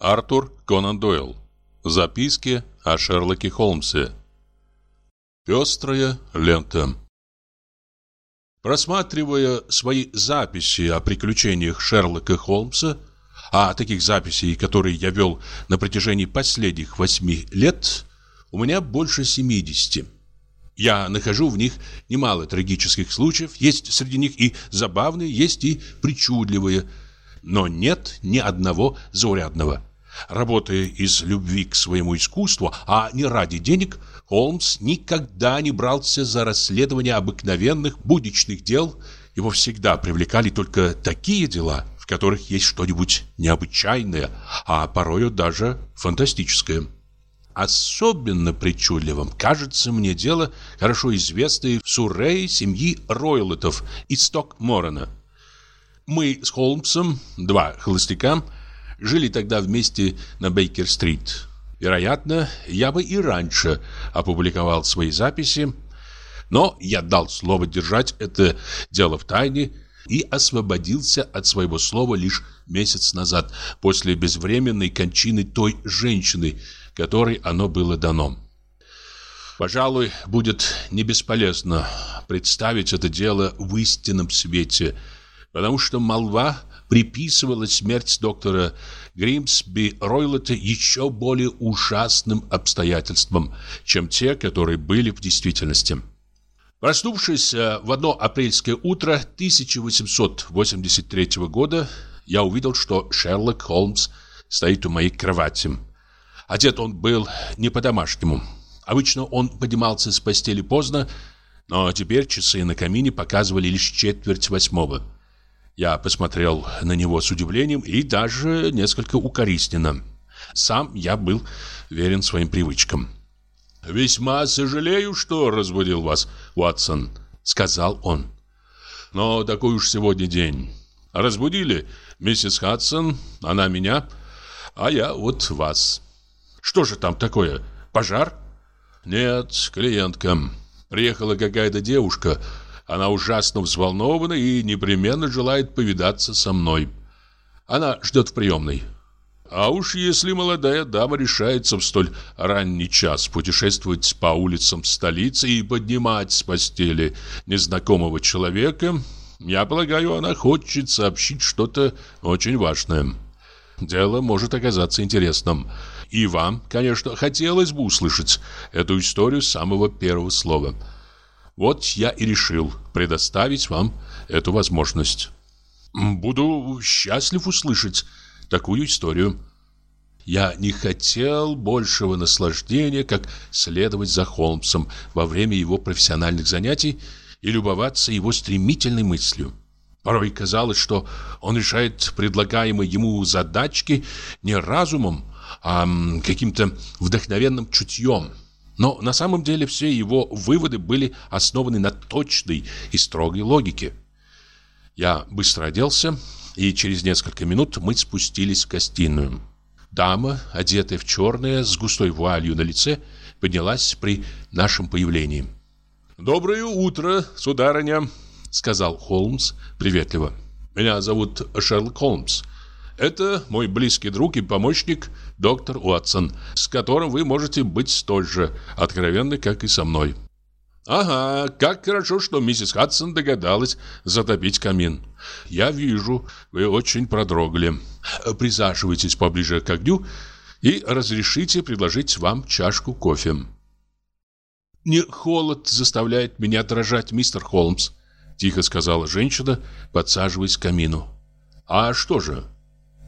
Артур Конан Дойл. Записки о Шерлоке Холмсе. Пестрая лента. Просматривая свои записи о приключениях Шерлока Холмса, а таких записей, которые я вел на протяжении последних восьми лет, у меня больше семидесяти. Я нахожу в них немало трагических случаев, есть среди них и забавные, есть и причудливые, но нет ни одного заурядного. Работая из любви к своему искусству, а не ради денег, Холмс никогда не брался за расследование обыкновенных будничных дел. Его всегда привлекали только такие дела, в которых есть что-нибудь необычайное, а порою даже фантастическое. Особенно причудливым кажется мне дело, хорошо известное в Суррее семьи Ройлотов из Сток-Моррена. Мы с Холмсом, два холостяка, жили тогда вместе на Бейкер-стрит. Вероятно, я бы и раньше опубликовал свои записи, но я дал слово держать это дело в тайне и освободился от своего слова лишь месяц назад, после безвременной кончины той женщины, которой оно было дано. Пожалуй, будет не бесполезно представить это дело в истинном свете, потому что молва приписывала смерть доктора Гримсби Ройлота еще более ужасным обстоятельствам, чем те, которые были в действительности. Проснувшись э, в одно апрельское утро 1883 года, я увидел, что Шерлок Холмс стоит у моей кровати. Одет он был не по-домашнему. Обычно он поднимался с постели поздно, но теперь часы на камине показывали лишь четверть восьмого. Я посмотрел на него с удивлением и даже несколько укоризненно. Сам я был верен своим привычкам. «Весьма сожалею, что разбудил вас, Уотсон», — сказал он. «Но такой уж сегодня день. Разбудили миссис Хадсон, она меня, а я вот вас. Что же там такое? Пожар?» «Нет, клиентка. Приехала какая-то девушка, она ужасно взволнована и непременно желает повидаться со мной. Она ждет в приемной. А уж если молодая дама решается в столь ранний час путешествовать по улицам столицы и поднимать с постели незнакомого человека, я полагаю, она хочет сообщить что-то очень важное. Дело может оказаться интересным. И вам, конечно, хотелось бы услышать эту историю с самого первого слова – вот я и решил предоставить вам эту возможность. Буду счастлив услышать такую историю. Я не хотел большего наслаждения, как следовать за Холмсом во время его профессиональных занятий и любоваться его стремительной мыслью. Порой казалось, что он решает предлагаемые ему задачки не разумом, а каким-то вдохновенным чутьем – но на самом деле все его выводы были основаны на точной и строгой логике. Я быстро оделся, и через несколько минут мы спустились в гостиную. Дама, одетая в черное, с густой вуалью на лице, поднялась при нашем появлении. «Доброе утро, сударыня», — сказал Холмс приветливо. «Меня зовут Шерлок Холмс. Это мой близкий друг и помощник доктор Уотсон, с которым вы можете быть столь же откровенны, как и со мной. Ага, как хорошо, что миссис Хадсон догадалась затопить камин. Я вижу, вы очень продрогли. Присаживайтесь поближе к огню и разрешите предложить вам чашку кофе. Не холод заставляет меня дрожать, мистер Холмс, тихо сказала женщина, подсаживаясь к камину. А что же?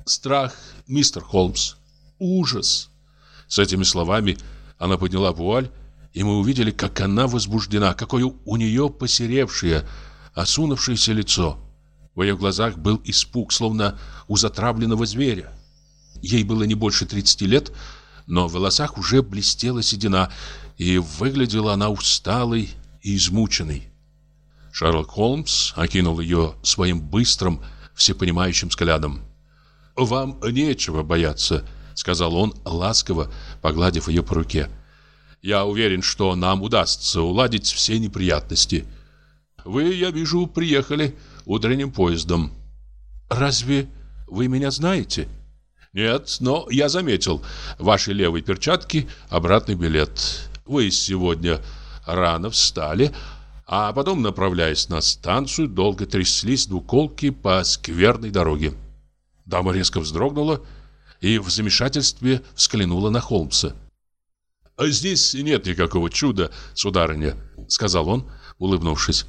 Страх, мистер Холмс. Ужас. С этими словами она подняла вуаль, и мы увидели, как она возбуждена, какое у нее посеревшее, осунувшееся лицо. В ее глазах был испуг, словно у затравленного зверя. Ей было не больше 30 лет, но в волосах уже блестела седина, и выглядела она усталой и измученной. Шерлок Холмс окинул ее своим быстрым, всепонимающим взглядом. «Вам нечего бояться», — сказал он, ласково погладив ее по руке. «Я уверен, что нам удастся уладить все неприятности. Вы, я вижу, приехали утренним поездом». «Разве вы меня знаете?» Нет, но я заметил в вашей левой перчатке обратный билет. Вы сегодня рано встали, а потом, направляясь на станцию, долго тряслись двуколки по скверной дороге. Дама резко вздрогнула и в замешательстве взглянула на Холмса. «А «Здесь нет никакого чуда, сударыня», — сказал он, улыбнувшись.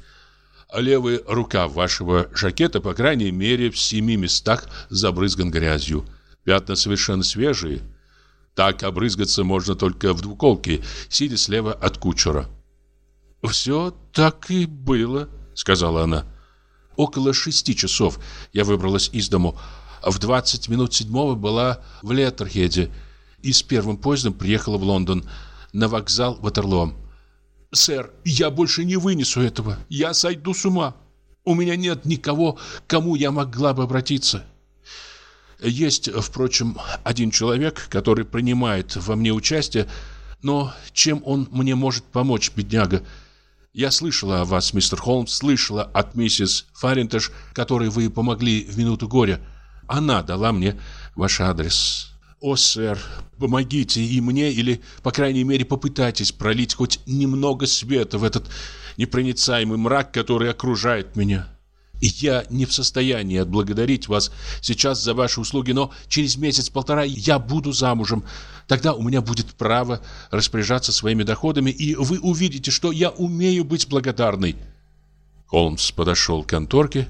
А «Левая рука вашего жакета, по крайней мере, в семи местах забрызган грязью. Пятна совершенно свежие. Так обрызгаться можно только в двуколке, сидя слева от кучера». «Все так и было», — сказала она. «Около шести часов я выбралась из дому. В двадцать минут седьмого была в Леттерхеде и с первым поездом приехала в Лондон на вокзал Ватерлоо. «Сэр, я больше не вынесу этого. Я сойду с ума. У меня нет никого, к кому я могла бы обратиться». Есть, впрочем, один человек, который принимает во мне участие, но чем он мне может помочь, бедняга? Я слышала о вас, мистер Холмс, слышала от миссис Фаринтеш, которой вы помогли в минуту горя. Она дала мне ваш адрес. О, сэр, помогите и мне, или, по крайней мере, попытайтесь пролить хоть немного света в этот непроницаемый мрак, который окружает меня. И я не в состоянии отблагодарить вас сейчас за ваши услуги, но через месяц-полтора я буду замужем. Тогда у меня будет право распоряжаться своими доходами, и вы увидите, что я умею быть благодарной». Холмс подошел к конторке,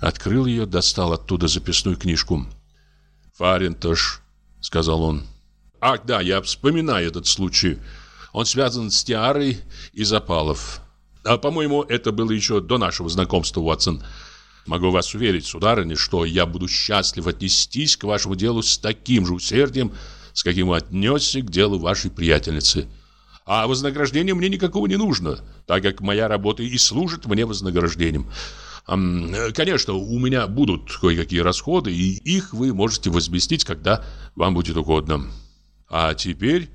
открыл ее, достал оттуда записную книжку. «Фаринтош», — сказал он. «Ах, да, я вспоминаю этот случай. Он связан с Тиарой и Запалов. А, по-моему, это было еще до нашего знакомства, Уотсон. Могу вас уверить, сударыня, что я буду счастлив отнестись к вашему делу с таким же усердием, с каким отнесся к делу вашей приятельницы. А вознаграждения мне никакого не нужно, так как моя работа и служит мне вознаграждением. Конечно, у меня будут кое-какие расходы, и их вы можете возместить, когда вам будет угодно. А теперь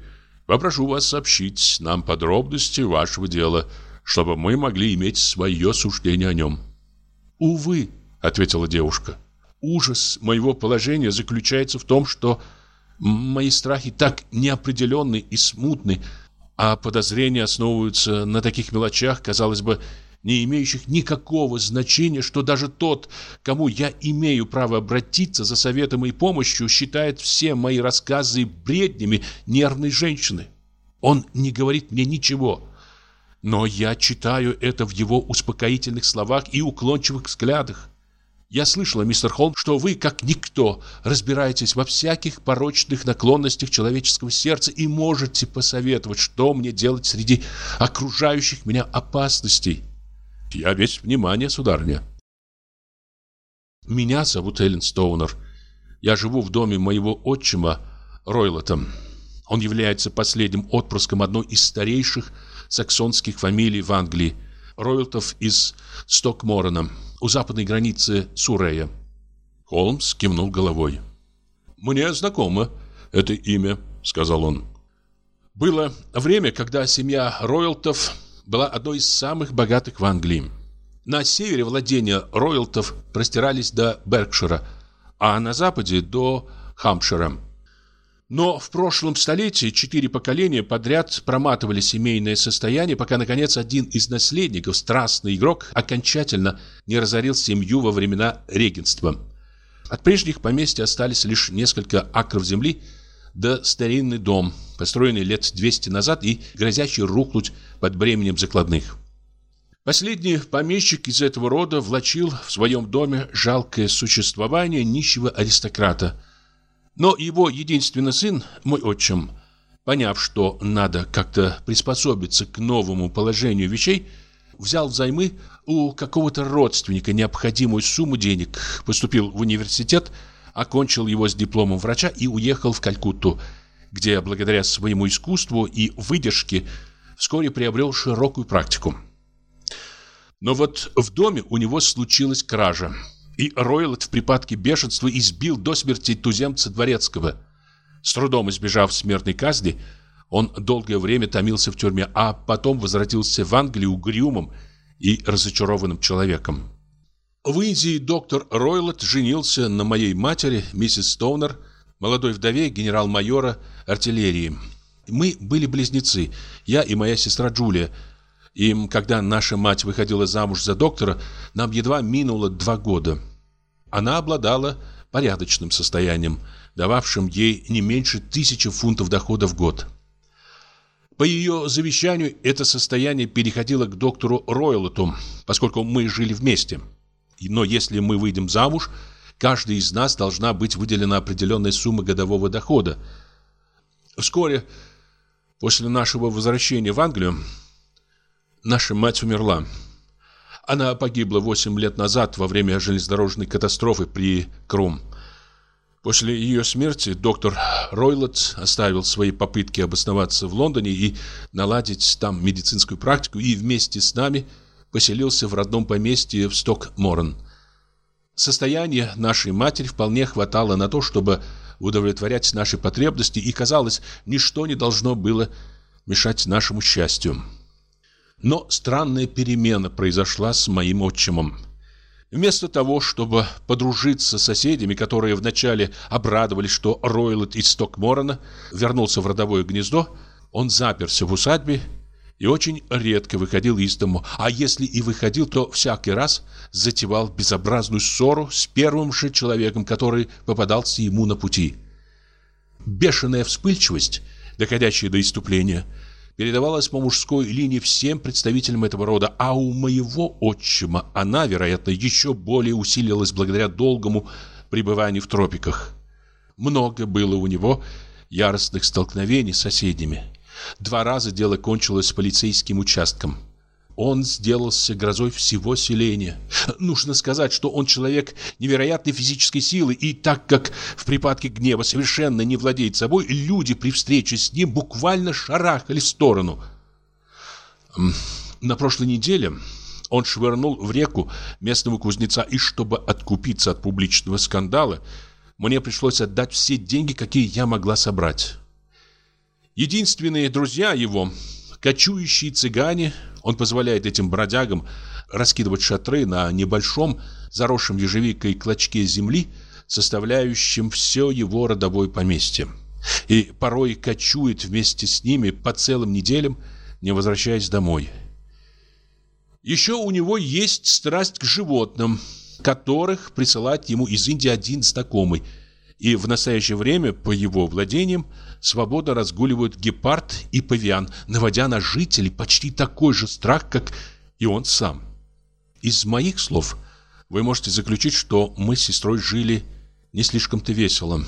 попрошу вас сообщить нам подробности вашего дела, чтобы мы могли иметь свое суждение о нем. «Увы», — ответила девушка, — «ужас моего положения заключается в том, что мои страхи так неопределенны и смутны, а подозрения основываются на таких мелочах, казалось бы, не имеющих никакого значения, что даже тот, кому я имею право обратиться за советом и помощью, считает все мои рассказы бреднями нервной женщины. Он не говорит мне ничего, но я читаю это в его успокоительных словах и уклончивых взглядах. Я слышала, мистер Холм, что вы, как никто, разбираетесь во всяких порочных наклонностях человеческого сердца и можете посоветовать, что мне делать среди окружающих меня опасностей. Я весь внимание, сударыня. Меня зовут Эллен Стоунер. Я живу в доме моего отчима Ройлота. Он является последним отпрыском одной из старейших саксонских фамилий в Англии, роялтов из Стокморона, у западной границы Сурея. Холмс кивнул головой. «Мне знакомо это имя», — сказал он. «Было время, когда семья роялтов была одной из самых богатых в Англии. На севере владения роялтов простирались до Беркшира, а на западе до Хампшира. Но в прошлом столетии четыре поколения подряд проматывали семейное состояние, пока, наконец, один из наследников, страстный игрок, окончательно не разорил семью во времена регенства. От прежних поместья остались лишь несколько акров земли, да старинный дом, построенный лет 200 назад и грозящий рухнуть под бременем закладных. Последний помещик из этого рода влачил в своем доме жалкое существование нищего аристократа – но его единственный сын, мой отчим, поняв, что надо как-то приспособиться к новому положению вещей, взял взаймы у какого-то родственника необходимую сумму денег, поступил в университет, окончил его с дипломом врача и уехал в Калькутту, где благодаря своему искусству и выдержке вскоре приобрел широкую практику. Но вот в доме у него случилась кража – и Ройлот в припадке бешенства избил до смерти туземца дворецкого. С трудом избежав смертной казни, он долгое время томился в тюрьме, а потом возвратился в Англию угрюмым и разочарованным человеком. В Индии доктор Ройлот женился на моей матери, миссис Стоунер, молодой вдове генерал-майора артиллерии. Мы были близнецы, я и моя сестра Джулия. И когда наша мать выходила замуж за доктора, нам едва минуло два года. Она обладала порядочным состоянием, дававшим ей не меньше тысячи фунтов дохода в год. По ее завещанию это состояние переходило к доктору Ройлоту, поскольку мы жили вместе. Но если мы выйдем замуж, каждый из нас должна быть выделена определенная сумма годового дохода. Вскоре после нашего возвращения в Англию наша мать умерла. Она погибла 8 лет назад во время железнодорожной катастрофы при Крум. После ее смерти доктор Ройлот оставил свои попытки обосноваться в Лондоне и наладить там медицинскую практику и вместе с нами поселился в родном поместье в Сток-Моррен. Состояние нашей матери вполне хватало на то, чтобы удовлетворять наши потребности, и, казалось, ничто не должно было мешать нашему счастью. Но странная перемена произошла с моим отчимом. Вместо того, чтобы подружиться с соседями, которые вначале обрадовались, что Ройлот из Стокморона вернулся в родовое гнездо, он заперся в усадьбе и очень редко выходил из дому, а если и выходил, то всякий раз затевал безобразную ссору с первым же человеком, который попадался ему на пути. Бешеная вспыльчивость, доходящая до иступления – передавалась по мужской линии всем представителям этого рода, а у моего отчима она, вероятно, еще более усилилась благодаря долгому пребыванию в тропиках. Много было у него яростных столкновений с соседями. Два раза дело кончилось полицейским участком. Он сделался грозой всего селения. Нужно сказать, что он человек невероятной физической силы, и так как в припадке гнева совершенно не владеет собой, люди при встрече с ним буквально шарахали в сторону. На прошлой неделе он швырнул в реку местного кузнеца, и чтобы откупиться от публичного скандала, мне пришлось отдать все деньги, какие я могла собрать. Единственные друзья его, кочующие цыгане, он позволяет этим бродягам раскидывать шатры на небольшом, заросшем ежевикой клочке земли, составляющем все его родовое поместье. И порой кочует вместе с ними по целым неделям, не возвращаясь домой. Еще у него есть страсть к животным, которых присылает ему из Индии один знакомый. И в настоящее время, по его владениям, свободно разгуливают гепард и павиан, наводя на жителей почти такой же страх, как и он сам. Из моих слов вы можете заключить, что мы с сестрой жили не слишком-то весело.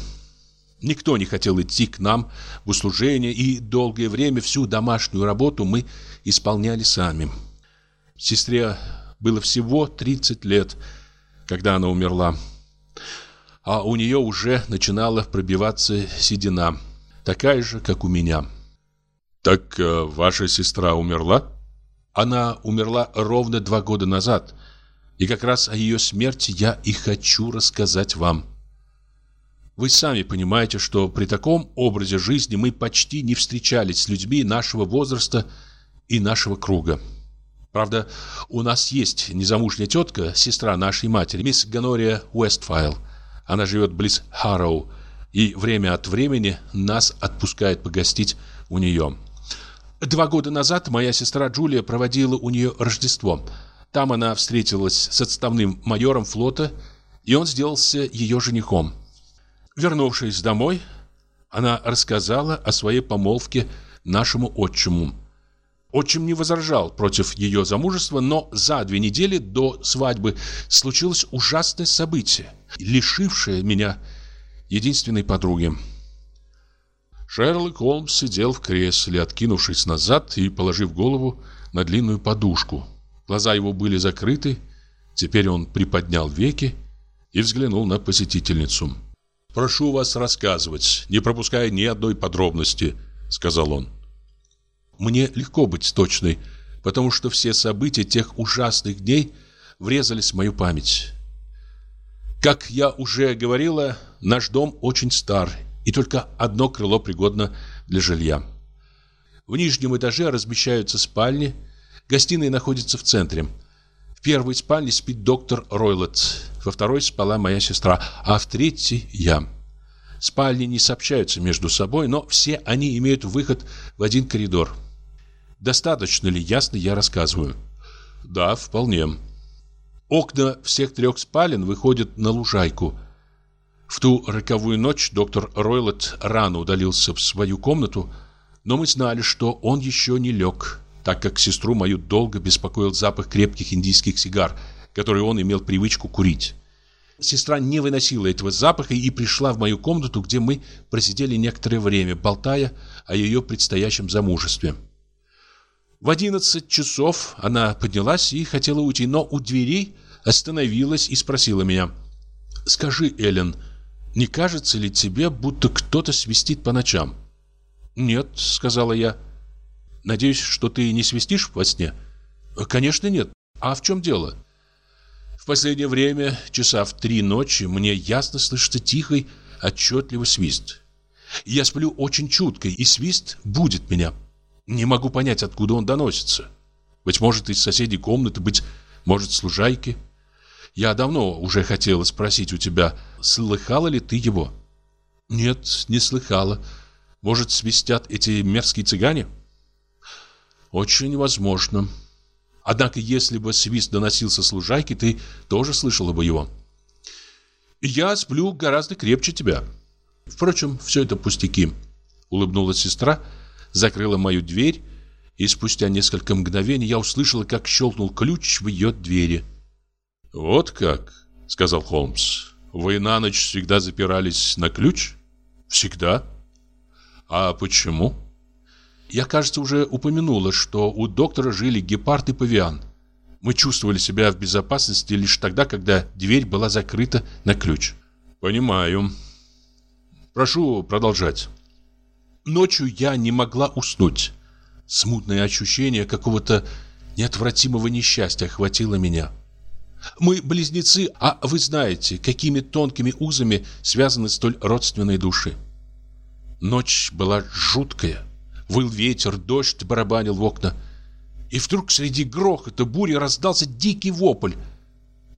Никто не хотел идти к нам в услужение, и долгое время всю домашнюю работу мы исполняли сами. Сестре было всего 30 лет, когда она умерла, а у нее уже начинала пробиваться седина – такая же, как у меня. Так э, ваша сестра умерла? Она умерла ровно два года назад, и как раз о ее смерти я и хочу рассказать вам. Вы сами понимаете, что при таком образе жизни мы почти не встречались с людьми нашего возраста и нашего круга. Правда, у нас есть незамужняя тетка, сестра нашей матери, мисс Ганория Уэстфайл. Она живет близ Харроу, и время от времени нас отпускает погостить у нее. Два года назад моя сестра Джулия проводила у нее Рождество. Там она встретилась с отставным майором флота, и он сделался ее женихом. Вернувшись домой, она рассказала о своей помолвке нашему отчиму. Отчим не возражал против ее замужества, но за две недели до свадьбы случилось ужасное событие, лишившее меня единственной подруги. Шерлок Холмс сидел в кресле, откинувшись назад и положив голову на длинную подушку. Глаза его были закрыты, теперь он приподнял веки и взглянул на посетительницу. «Прошу вас рассказывать, не пропуская ни одной подробности», — сказал он. «Мне легко быть точной, потому что все события тех ужасных дней врезались в мою память. Как я уже говорила, наш дом очень стар, и только одно крыло пригодно для жилья. В нижнем этаже размещаются спальни, гостиная находится в центре. В первой спальне спит доктор Ройлот, во второй спала моя сестра, а в третьей я. спальни не сообщаются между собой, но все они имеют выход в один коридор. Достаточно ли ясно я рассказываю? Да, вполне. Окна всех трех спален выходят на лужайку. В ту роковую ночь доктор Ройлот рано удалился в свою комнату, но мы знали, что он еще не лег, так как сестру мою долго беспокоил запах крепких индийских сигар, которые он имел привычку курить. Сестра не выносила этого запаха и пришла в мою комнату, где мы просидели некоторое время, болтая о ее предстоящем замужестве. В одиннадцать часов она поднялась и хотела уйти, но у дверей остановилась и спросила меня. «Скажи, Эллен, не кажется ли тебе, будто кто-то свистит по ночам?» «Нет», — сказала я. «Надеюсь, что ты не свистишь во сне?» «Конечно нет. А в чем дело?» В последнее время, часа в три ночи, мне ясно слышится тихий, отчетливый свист. Я сплю очень чутко, и свист будет меня. Не могу понять, откуда он доносится. Быть может, из соседней комнаты, быть может, с лужайки. Я давно уже хотела спросить у тебя, слыхала ли ты его? Нет, не слыхала. Может, свистят эти мерзкие цыгане? Очень возможно. Однако, если бы свист доносился с лужайки, ты тоже слышала бы его. Я сплю гораздо крепче тебя. Впрочем, все это пустяки. Улыбнулась сестра, закрыла мою дверь, и спустя несколько мгновений я услышала, как щелкнул ключ в ее двери. «Вот как», — сказал Холмс. «Вы на ночь всегда запирались на ключ?» «Всегда». «А почему?» Я, кажется, уже упомянула, что у доктора жили гепард и павиан. Мы чувствовали себя в безопасности лишь тогда, когда дверь была закрыта на ключ. Понимаю. Прошу продолжать. Ночью я не могла уснуть. Смутное ощущение какого-то неотвратимого несчастья охватило меня. Мы близнецы, а вы знаете, какими тонкими узами связаны столь родственные души. Ночь была жуткая. Выл ветер, дождь барабанил в окна. И вдруг среди грохота бури раздался дикий вопль.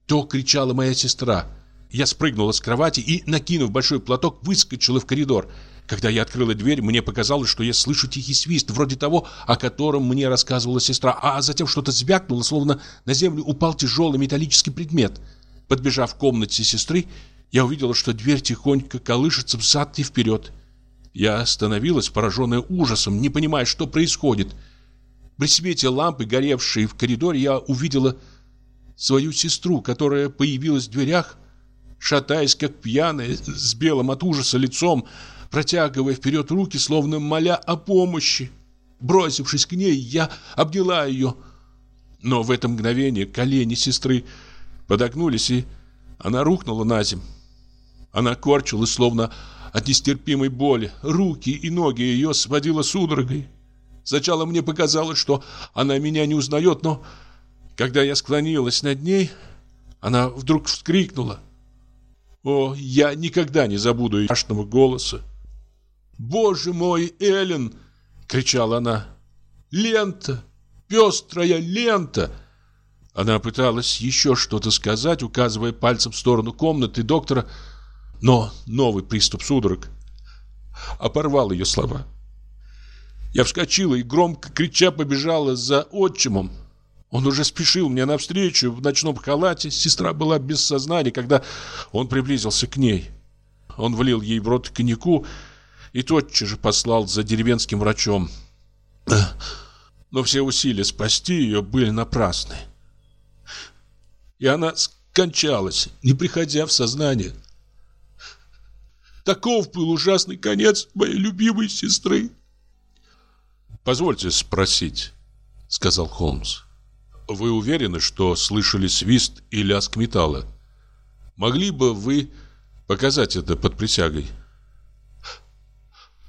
То кричала моя сестра. Я спрыгнула с кровати и, накинув большой платок, выскочила в коридор. Когда я открыла дверь, мне показалось, что я слышу тихий свист, вроде того, о котором мне рассказывала сестра, а затем что-то звякнуло, словно на землю упал тяжелый металлический предмет. Подбежав в комнате сестры, я увидела, что дверь тихонько колышется взад и вперед. Я остановилась, пораженная ужасом, не понимая, что происходит. При свете лампы, горевшей в коридоре, я увидела свою сестру, которая появилась в дверях, шатаясь, как пьяная, с белым от ужаса лицом, протягивая вперед руки, словно моля о помощи. Бросившись к ней, я обняла ее. Но в это мгновение колени сестры подогнулись, и она рухнула на землю. Она корчилась, словно от нестерпимой боли. Руки и ноги ее сводило судорогой. Сначала мне показалось, что она меня не узнает, но когда я склонилась над ней, она вдруг вскрикнула. О, я никогда не забуду ее страшного голоса. «Боже мой, Эллен!» — кричала она. «Лента! Пестрая лента!» Она пыталась еще что-то сказать, указывая пальцем в сторону комнаты доктора, но новый приступ судорог опорвал ее слова. Я вскочила и громко крича побежала за отчимом. Он уже спешил мне навстречу в ночном халате. Сестра была без сознания, когда он приблизился к ней. Он влил ей в рот коньяку и тотчас же послал за деревенским врачом. Но все усилия спасти ее были напрасны. И она скончалась, не приходя в сознание. Таков был ужасный конец моей любимой сестры. «Позвольте спросить», — сказал Холмс. «Вы уверены, что слышали свист и лязг металла? Могли бы вы показать это под присягой?»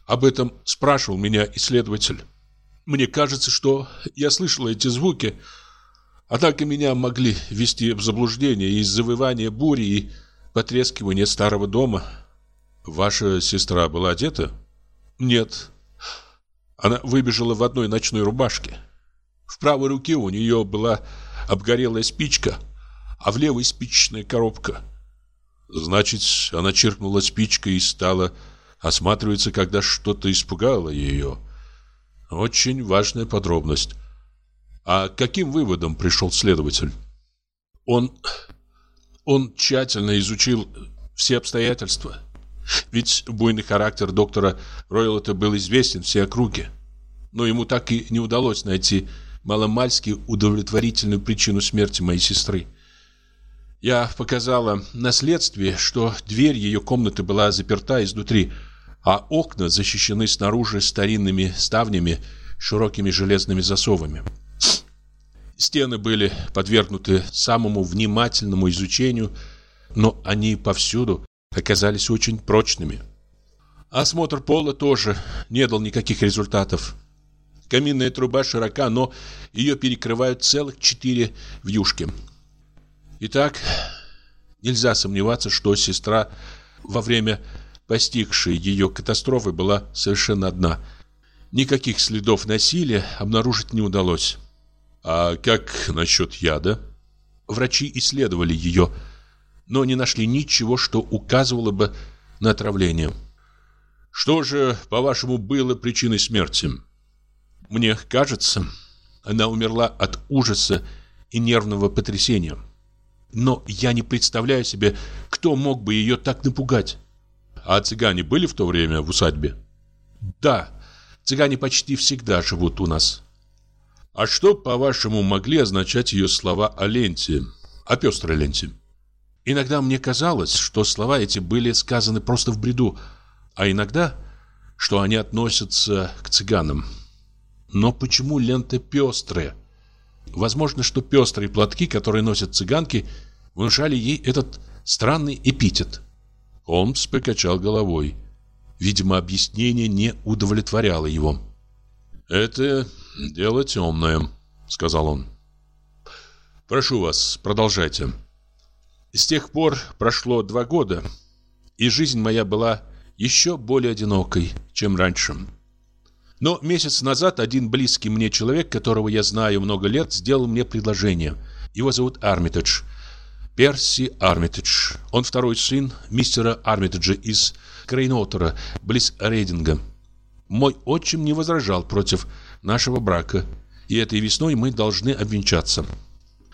Об этом спрашивал меня исследователь. Мне кажется, что я слышал эти звуки, однако меня могли ввести в заблуждение из завывания бури и потрескивания старого дома. Ваша сестра была одета? Нет. Она выбежала в одной ночной рубашке. В правой руке у нее была обгорелая спичка, а в левой спичечная коробка. Значит, она чиркнула спичкой и стала осматриваться, когда что-то испугало ее. Очень важная подробность. А каким выводом пришел следователь? Он... он тщательно изучил все обстоятельства. Ведь буйный характер доктора Ройлота был известен всей округе. Но ему так и не удалось найти маломальски удовлетворительную причину смерти моей сестры. Я показала на следствии, что дверь ее комнаты была заперта изнутри, а окна защищены снаружи старинными ставнями, широкими железными засовами. Стены были подвергнуты самому внимательному изучению, но они повсюду оказались очень прочными. Осмотр пола тоже не дал никаких результатов. Каминная труба широка, но ее перекрывают целых четыре вьюшки. Итак, нельзя сомневаться, что сестра во время постигшей ее катастрофы была совершенно одна. Никаких следов насилия обнаружить не удалось. А как насчет яда? Врачи исследовали ее, но не нашли ничего, что указывало бы на отравление. Что же, по-вашему, было причиной смерти? Мне кажется, она умерла от ужаса и нервного потрясения. Но я не представляю себе, кто мог бы ее так напугать. А цыгане были в то время в усадьбе? Да, цыгане почти всегда живут у нас. А что, по-вашему, могли означать ее слова о ленте, о пестрой ленте? Иногда мне казалось, что слова эти были сказаны просто в бреду, а иногда, что они относятся к цыганам. Но почему лента пестрая? Возможно, что пестрые платки, которые носят цыганки, внушали ей этот странный эпитет. Холмс покачал головой. Видимо, объяснение не удовлетворяло его. «Это дело темное», — сказал он. «Прошу вас, продолжайте». С тех пор прошло два года, и жизнь моя была еще более одинокой, чем раньше. Но месяц назад один близкий мне человек, которого я знаю много лет, сделал мне предложение. Его зовут Армитедж. Перси Армитедж. Он второй сын мистера Армитеджа из Крейнотера, близ Рейдинга. Мой отчим не возражал против нашего брака, и этой весной мы должны обвенчаться.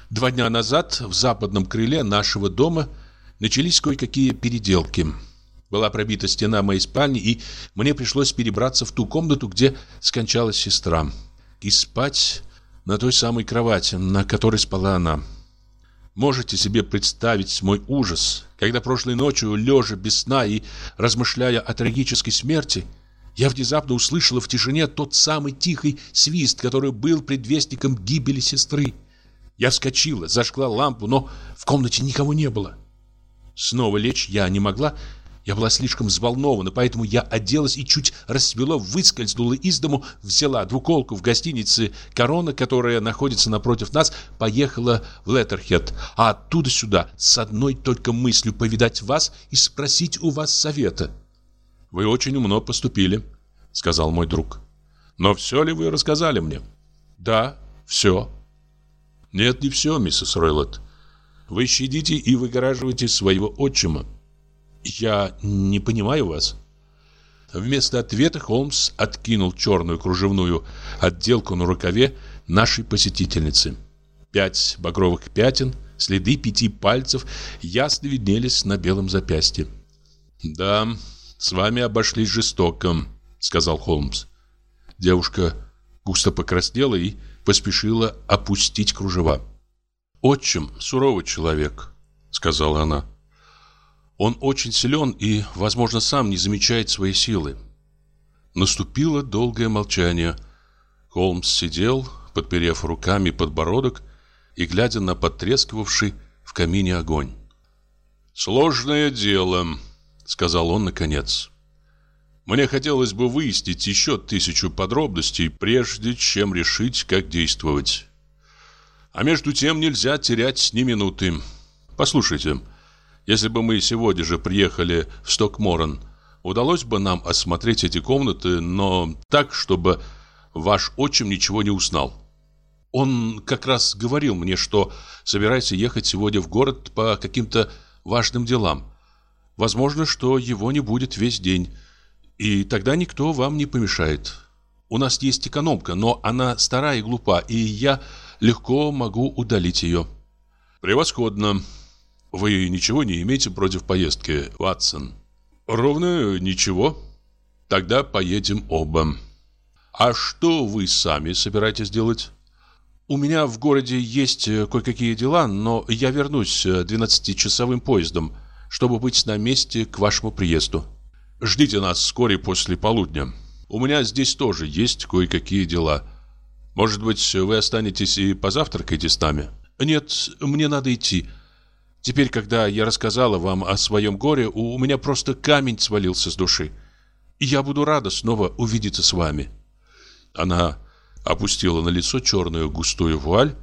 Два дня назад в западном крыле нашего дома начались кое-какие переделки – была пробита стена моей спальни, и мне пришлось перебраться в ту комнату, где скончалась сестра. И спать на той самой кровати, на которой спала она. Можете себе представить мой ужас, когда прошлой ночью, лежа без сна и размышляя о трагической смерти, я внезапно услышала в тишине тот самый тихий свист, который был предвестником гибели сестры. Я вскочила, зажгла лампу, но в комнате никого не было. Снова лечь я не могла, я была слишком взволнована, поэтому я оделась и чуть расцвело выскользнула из дому, взяла двуколку в гостинице «Корона», которая находится напротив нас, поехала в Леттерхед, а оттуда сюда с одной только мыслью повидать вас и спросить у вас совета. «Вы очень умно поступили», — сказал мой друг. «Но все ли вы рассказали мне?» «Да, все». «Нет, не все, миссис Ройлот. Вы щадите и выгораживаете своего отчима. «Я не понимаю вас». Вместо ответа Холмс откинул черную кружевную отделку на рукаве нашей посетительницы. Пять багровых пятен, следы пяти пальцев ясно виднелись на белом запястье. «Да, с вами обошлись жестоко», — сказал Холмс. Девушка густо покраснела и поспешила опустить кружева. «Отчим — суровый человек», — сказала она. Он очень силен и, возможно, сам не замечает своей силы. Наступило долгое молчание. Холмс сидел, подперев руками подбородок и глядя на потрескивавший в камине огонь. «Сложное дело», — сказал он наконец. «Мне хотелось бы выяснить еще тысячу подробностей, прежде чем решить, как действовать. А между тем нельзя терять ни минуты. Послушайте, — если бы мы сегодня же приехали в Стокморен, удалось бы нам осмотреть эти комнаты, но так, чтобы ваш отчим ничего не узнал. Он как раз говорил мне, что собирается ехать сегодня в город по каким-то важным делам. Возможно, что его не будет весь день. И тогда никто вам не помешает. У нас есть экономка, но она старая и глупа, и я легко могу удалить ее. Превосходно. Вы ничего не имеете против поездки, Ватсон? Ровно ничего. Тогда поедем оба. А что вы сами собираетесь делать? У меня в городе есть э, кое-какие дела, но я вернусь 12-часовым э, поездом, чтобы быть на месте к вашему приезду. Ждите нас вскоре после полудня. У меня здесь тоже есть кое-какие дела. Может быть, вы останетесь и позавтракаете с нами? Нет, мне надо идти. Теперь, когда я рассказала вам о своем горе, у меня просто камень свалился с души. И я буду рада снова увидеться с вами. Она опустила на лицо черную густую вуаль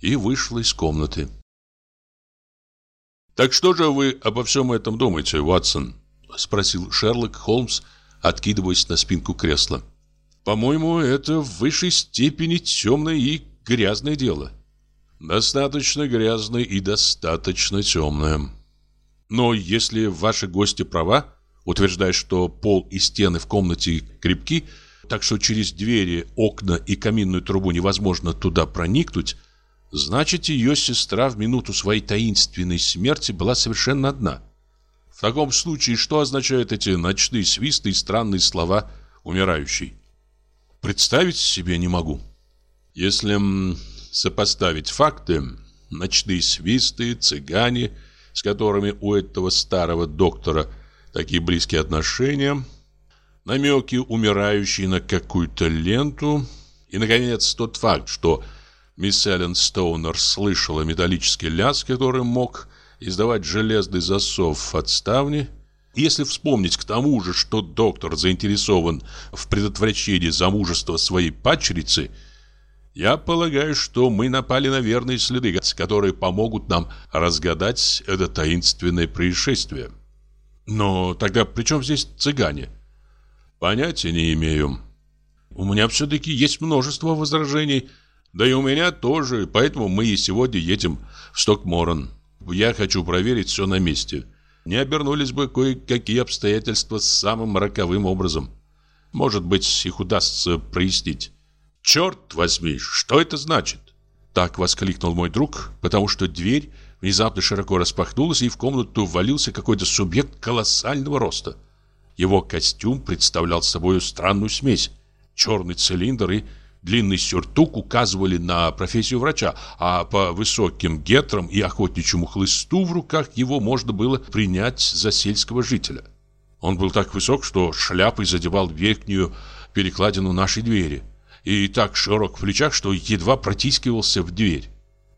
и вышла из комнаты. «Так что же вы обо всем этом думаете, Ватсон?» — спросил Шерлок Холмс, откидываясь на спинку кресла. «По-моему, это в высшей степени темное и грязное дело». «Достаточно грязное и достаточно темное». «Но если ваши гости права, утверждая, что пол и стены в комнате крепки, так что через двери, окна и каминную трубу невозможно туда проникнуть, значит, ее сестра в минуту своей таинственной смерти была совершенно одна». В таком случае, что означают эти ночные свисты и странные слова умирающей? Представить себе не могу. Если сопоставить факты, ночные свисты, цыгане, с которыми у этого старого доктора такие близкие отношения, намеки, умирающие на какую-то ленту, и, наконец, тот факт, что мисс Эллен Стоунер слышала металлический лязг, который мог издавать железный засов от ставни. Если вспомнить к тому же, что доктор заинтересован в предотвращении замужества своей падчерицы, я полагаю, что мы напали на верные следы, которые помогут нам разгадать это таинственное происшествие. Но тогда при чем здесь цыгане? Понятия не имею. У меня все-таки есть множество возражений, да и у меня тоже, поэтому мы и сегодня едем в Стокморон. Я хочу проверить все на месте. Не обернулись бы кое-какие обстоятельства самым роковым образом. Может быть, их удастся прояснить. Черт возьми, что это значит? Так воскликнул мой друг, потому что дверь внезапно широко распахнулась, и в комнату ввалился какой-то субъект колоссального роста. Его костюм представлял собой странную смесь. Черный цилиндр и длинный сюртук указывали на профессию врача, а по высоким гетрам и охотничьему хлысту в руках его можно было принять за сельского жителя. Он был так высок, что шляпой задевал верхнюю перекладину нашей двери, и так широк в плечах, что едва протискивался в дверь.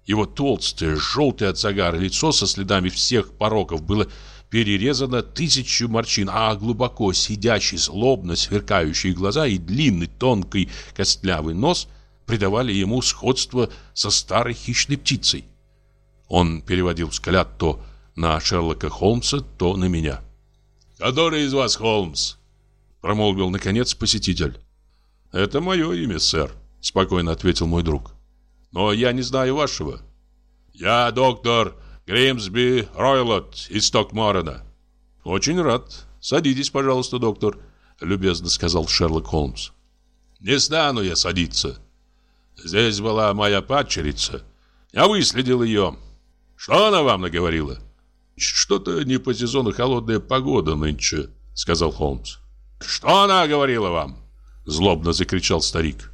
Его толстое, желтое от загара лицо со следами всех пороков было перерезано тысячу морщин, а глубоко сидящий, злобно сверкающие глаза и длинный, тонкий, костлявый нос придавали ему сходство со старой хищной птицей. Он переводил взгляд то на Шерлока Холмса, то на меня. «Который из вас Холмс?» Промолвил, наконец, посетитель. «Это мое имя, сэр», — спокойно ответил мой друг. «Но я не знаю вашего». «Я доктор Гримсби Ройлот из Стокморона. Очень рад. Садитесь, пожалуйста, доктор, любезно сказал Шерлок Холмс. Не стану я садиться. Здесь была моя падчерица. Я выследил ее. Что она вам наговорила? Что-то не по сезону холодная погода нынче, сказал Холмс. Что она говорила вам? Злобно закричал старик.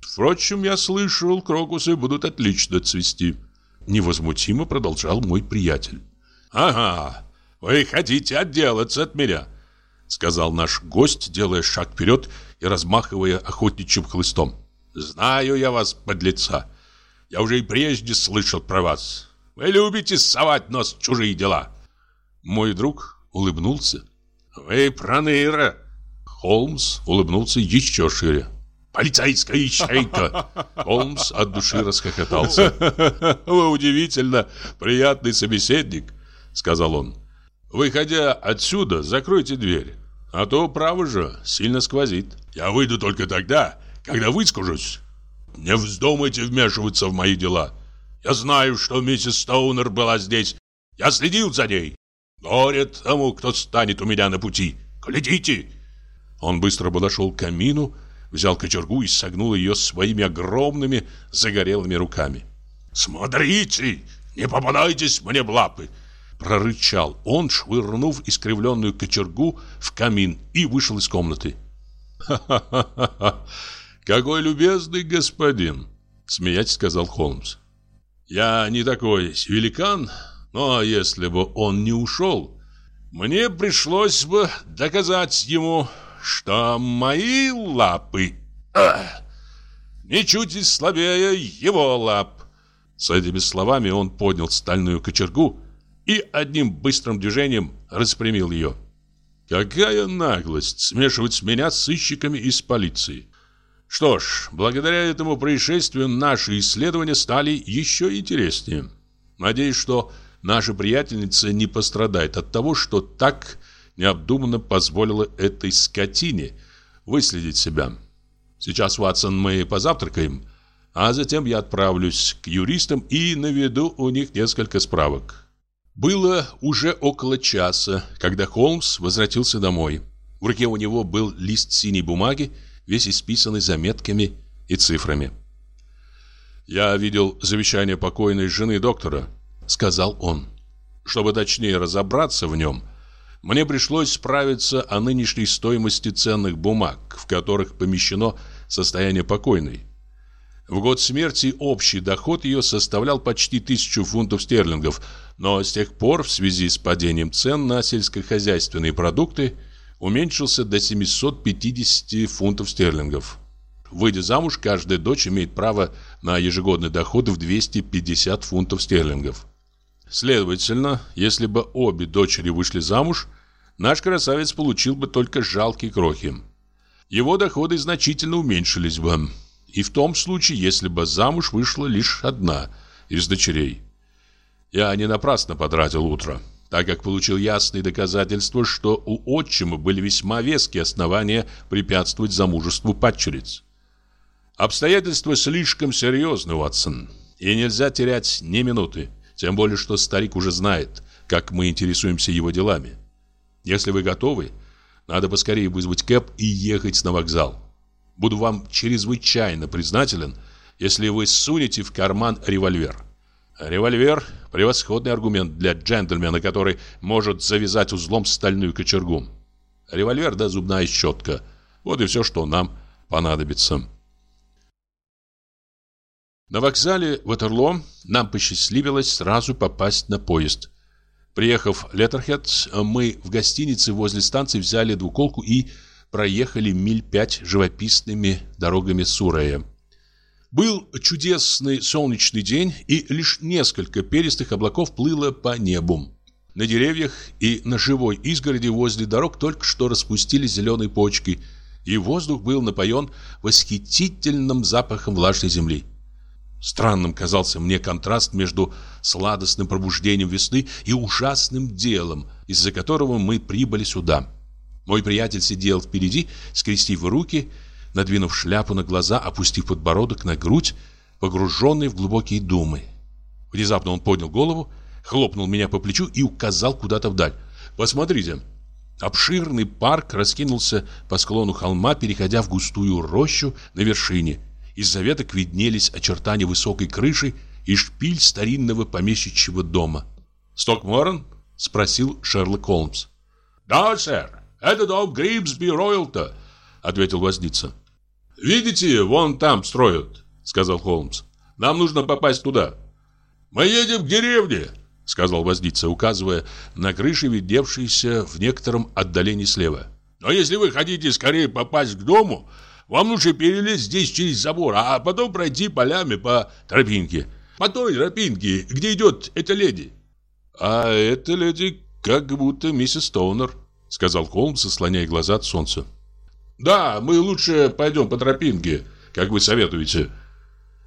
Впрочем, я слышал, крокусы будут отлично цвести. Невозмутимо продолжал мой приятель. «Ага, вы хотите отделаться от меня», сказал наш гость, делая шаг вперед и размахивая охотничьим хлыстом. «Знаю я вас, подлеца. Я уже и прежде слышал про вас. Вы любите совать нос в чужие дела». Мой друг улыбнулся. «Вы проныра!» Холмс улыбнулся еще шире. Полицейская ищейка!» Холмс от души расхохотался. «Вы удивительно приятный собеседник», — сказал он. «Выходя отсюда, закройте дверь, а то, право же, сильно сквозит. Я выйду только тогда, когда выскажусь. Не вздумайте вмешиваться в мои дела. Я знаю, что миссис Стоунер была здесь. Я следил за ней. Горе тому, кто станет у меня на пути! Глядите!» Он быстро подошел к камину, взял кочергу и согнул ее своими огромными загорелыми руками. «Смотрите! Не попадайтесь мне в лапы!» Прорычал он, швырнув искривленную кочергу в камин и вышел из комнаты. «Ха-ха-ха! Какой любезный господин!» Смеясь, сказал Холмс. «Я не такой великан, но если бы он не ушел, мне пришлось бы доказать ему, что мои лапы ах, ничуть слабее его лап». С этими словами он поднял стальную кочергу и одним быстрым движением распрямил ее. Какая наглость смешивать меня с сыщиками из полиции. Что ж, благодаря этому происшествию наши исследования стали еще интереснее. Надеюсь, что наша приятельница не пострадает от того, что так необдуманно позволила этой скотине выследить себя. Сейчас, Ватсон, мы позавтракаем, а затем я отправлюсь к юристам и наведу у них несколько справок. Было уже около часа, когда Холмс возвратился домой. В руке у него был лист синей бумаги, весь исписанный заметками и цифрами. «Я видел завещание покойной жены доктора», — сказал он. «Чтобы точнее разобраться в нем, мне пришлось справиться о нынешней стоимости ценных бумаг, в которых помещено состояние покойной. В год смерти общий доход ее составлял почти тысячу фунтов стерлингов, но с тех пор в связи с падением цен на сельскохозяйственные продукты уменьшился до 750 фунтов стерлингов. Выйдя замуж, каждая дочь имеет право на ежегодный доход в 250 фунтов стерлингов. Следовательно, если бы обе дочери вышли замуж, наш красавец получил бы только жалкие крохи. Его доходы значительно уменьшились бы, и в том случае, если бы замуж вышла лишь одна из дочерей. Я не напрасно потратил утро, так как получил ясные доказательства, что у отчима были весьма веские основания препятствовать замужеству падчериц. Обстоятельства слишком серьезны, Уотсон, и нельзя терять ни минуты, тем более, что старик уже знает, как мы интересуемся его делами. Если вы готовы, надо поскорее вызвать Кэп и ехать на вокзал. Буду вам чрезвычайно признателен, если вы сунете в карман револьвер. Револьвер – превосходный аргумент для джентльмена, который может завязать узлом стальную кочергу. Револьвер да зубная щетка – вот и все, что нам понадобится. На вокзале Ватерлоо нам посчастливилось сразу попасть на поезд. Приехав в Леттерхед, мы в гостинице возле станции взяли двуколку и проехали миль пять живописными дорогами Сурея. Был чудесный солнечный день, и лишь несколько перистых облаков плыло по небу. На деревьях и на живой изгороди возле дорог только что распустили зеленые почки, и воздух был напоен восхитительным запахом влажной земли. Странным казался мне контраст между сладостным пробуждением весны и ужасным делом, из-за которого мы прибыли сюда. Мой приятель сидел впереди, скрестив руки надвинув шляпу на глаза, опустив подбородок на грудь, погруженный в глубокие думы. Внезапно он поднял голову, хлопнул меня по плечу и указал куда-то вдаль. «Посмотрите!» Обширный парк раскинулся по склону холма, переходя в густую рощу на вершине. Из-за веток виднелись очертания высокой крыши и шпиль старинного помещичьего дома. «Стокморрен?» — спросил Шерлок Холмс. «Да, сэр, это дом Грибсби Ройлта», — ответил возница. «Видите, вон там строят», — сказал Холмс. «Нам нужно попасть туда». «Мы едем к деревне», — сказал возница, указывая на крыши, видевшиеся в некотором отдалении слева. «Но если вы хотите скорее попасть к дому, вам лучше перелезть здесь через забор, а потом пройти полями по тропинке. По той тропинке, где идет эта леди». «А эта леди как будто миссис Стоунер», — сказал Холмс, слоняя глаза от солнца. Да, мы лучше пойдем по тропинке, как вы советуете.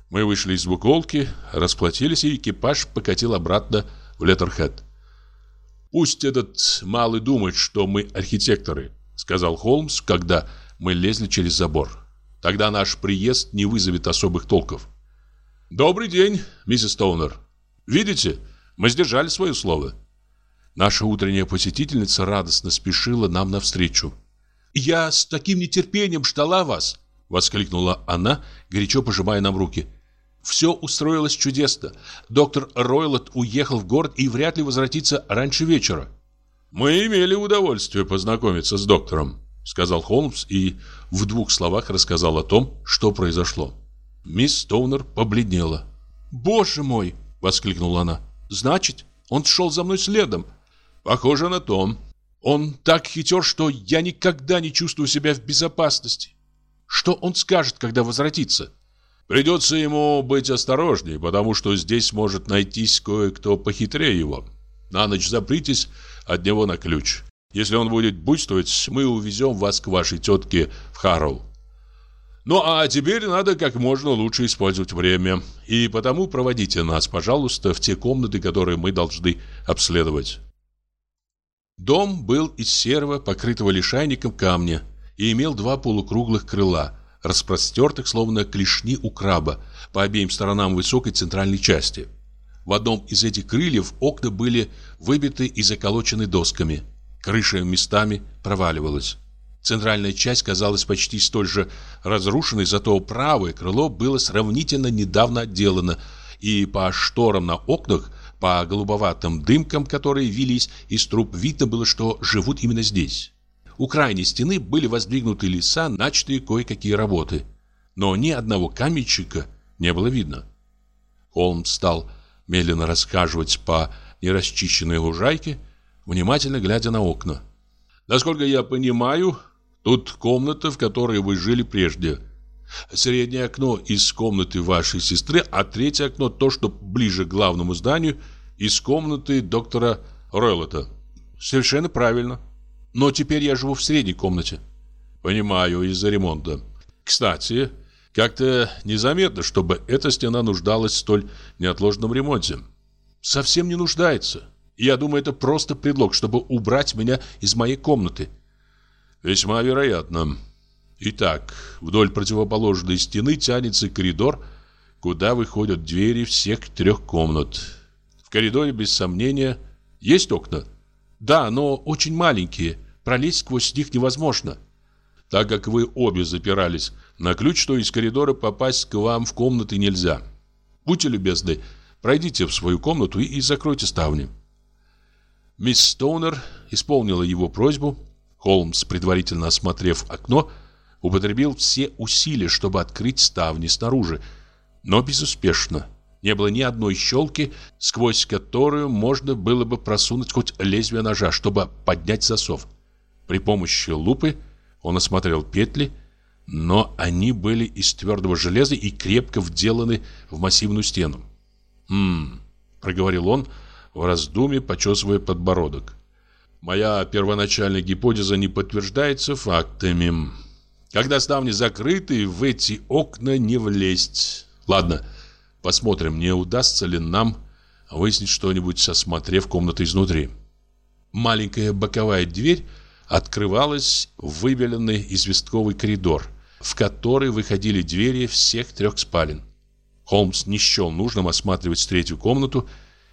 Мы вышли из двуколки, расплатились, и экипаж покатил обратно в Леттерхед. «Пусть этот малый думает, что мы архитекторы», — сказал Холмс, когда мы лезли через забор. «Тогда наш приезд не вызовет особых толков». «Добрый день, миссис Стоунер. Видите, мы сдержали свое слово». Наша утренняя посетительница радостно спешила нам навстречу. «Я с таким нетерпением ждала вас!» — воскликнула она, горячо пожимая нам руки. «Все устроилось чудесно. Доктор Ройлот уехал в город и вряд ли возвратится раньше вечера». «Мы имели удовольствие познакомиться с доктором», — сказал Холмс и в двух словах рассказал о том, что произошло. Мисс Стоунер побледнела. «Боже мой!» — воскликнула она. «Значит, он шел за мной следом?» «Похоже на то. Он так хитер, что я никогда не чувствую себя в безопасности. Что он скажет, когда возвратится?» «Придется ему быть осторожнее, потому что здесь может найтись кое-кто похитрее его. На ночь запритесь от него на ключ. Если он будет буйствовать, мы увезем вас к вашей тетке в Харроу. Ну а теперь надо как можно лучше использовать время. И потому проводите нас, пожалуйста, в те комнаты, которые мы должны обследовать. Дом был из серого, покрытого лишайником камня, и имел два полукруглых крыла, распростертых, словно клешни у краба, по обеим сторонам высокой центральной части. В одном из этих крыльев окна были выбиты и заколочены досками. Крыша местами проваливалась. Центральная часть казалась почти столь же разрушенной, зато правое крыло было сравнительно недавно отделано, и по шторам на окнах, по голубоватым дымкам, которые вились из труб, видно было, что живут именно здесь. У крайней стены были воздвигнуты леса, начатые кое-какие работы. Но ни одного каменщика не было видно. Холмс стал медленно расхаживать по нерасчищенной лужайке, внимательно глядя на окна. «Насколько я понимаю, Тут комната, в которой вы жили прежде. Среднее окно из комнаты вашей сестры, а третье окно, то, что ближе к главному зданию, из комнаты доктора Ройлота. Совершенно правильно. Но теперь я живу в средней комнате. Понимаю, из-за ремонта. Кстати, как-то незаметно, чтобы эта стена нуждалась в столь неотложном ремонте. Совсем не нуждается. Я думаю, это просто предлог, чтобы убрать меня из моей комнаты. Весьма вероятно. Итак, вдоль противоположной стены тянется коридор, куда выходят двери всех трех комнат. В коридоре, без сомнения, есть окна? Да, но очень маленькие. Пролезть сквозь них невозможно. Так как вы обе запирались на ключ, то из коридора попасть к вам в комнаты нельзя. Будьте любезны, пройдите в свою комнату и закройте ставни. Мисс Стоунер исполнила его просьбу Холмс, предварительно осмотрев окно, употребил все усилия, чтобы открыть ставни снаружи, но безуспешно. Не было ни одной щелки, сквозь которую можно было бы просунуть хоть лезвие ножа, чтобы поднять засов. При помощи лупы он осмотрел петли, но они были из твердого железа и крепко вделаны в массивную стену. «Хм», — проговорил он в раздумье, почесывая подбородок. Моя первоначальная гипотеза не подтверждается фактами. Когда ставни закрыты, в эти окна не влезть. Ладно, посмотрим, не удастся ли нам выяснить что-нибудь, осмотрев комнату изнутри. Маленькая боковая дверь открывалась в выбеленный известковый коридор, в который выходили двери всех трех спален. Холмс не счел нужным осматривать третью комнату,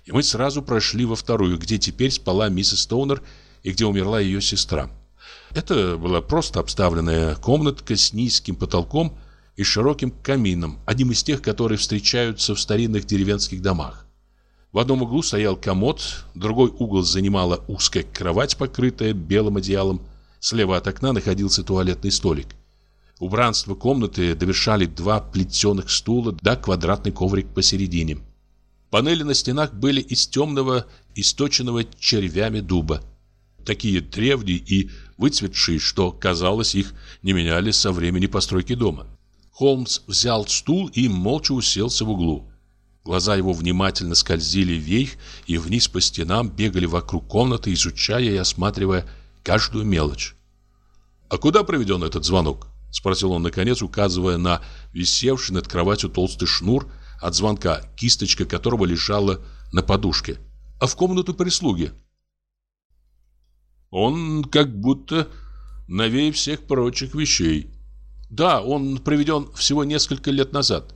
и мы сразу прошли во вторую, где теперь спала миссис Стоунер и где умерла ее сестра. Это была просто обставленная комнатка с низким потолком и широким камином, одним из тех, которые встречаются в старинных деревенских домах. В одном углу стоял комод, другой угол занимала узкая кровать, покрытая белым одеялом. Слева от окна находился туалетный столик. Убранство комнаты довершали два плетеных стула да квадратный коврик посередине. Панели на стенах были из темного, источенного червями дуба такие древние и выцветшие, что, казалось, их не меняли со времени постройки дома. Холмс взял стул и молча уселся в углу. Глаза его внимательно скользили вверх и вниз по стенам, бегали вокруг комнаты, изучая и осматривая каждую мелочь. «А куда проведен этот звонок?» — спросил он, наконец, указывая на висевший над кроватью толстый шнур от звонка, кисточка которого лежала на подушке. «А в комнату прислуги?» Он как будто новее всех прочих вещей. Да, он проведен всего несколько лет назад.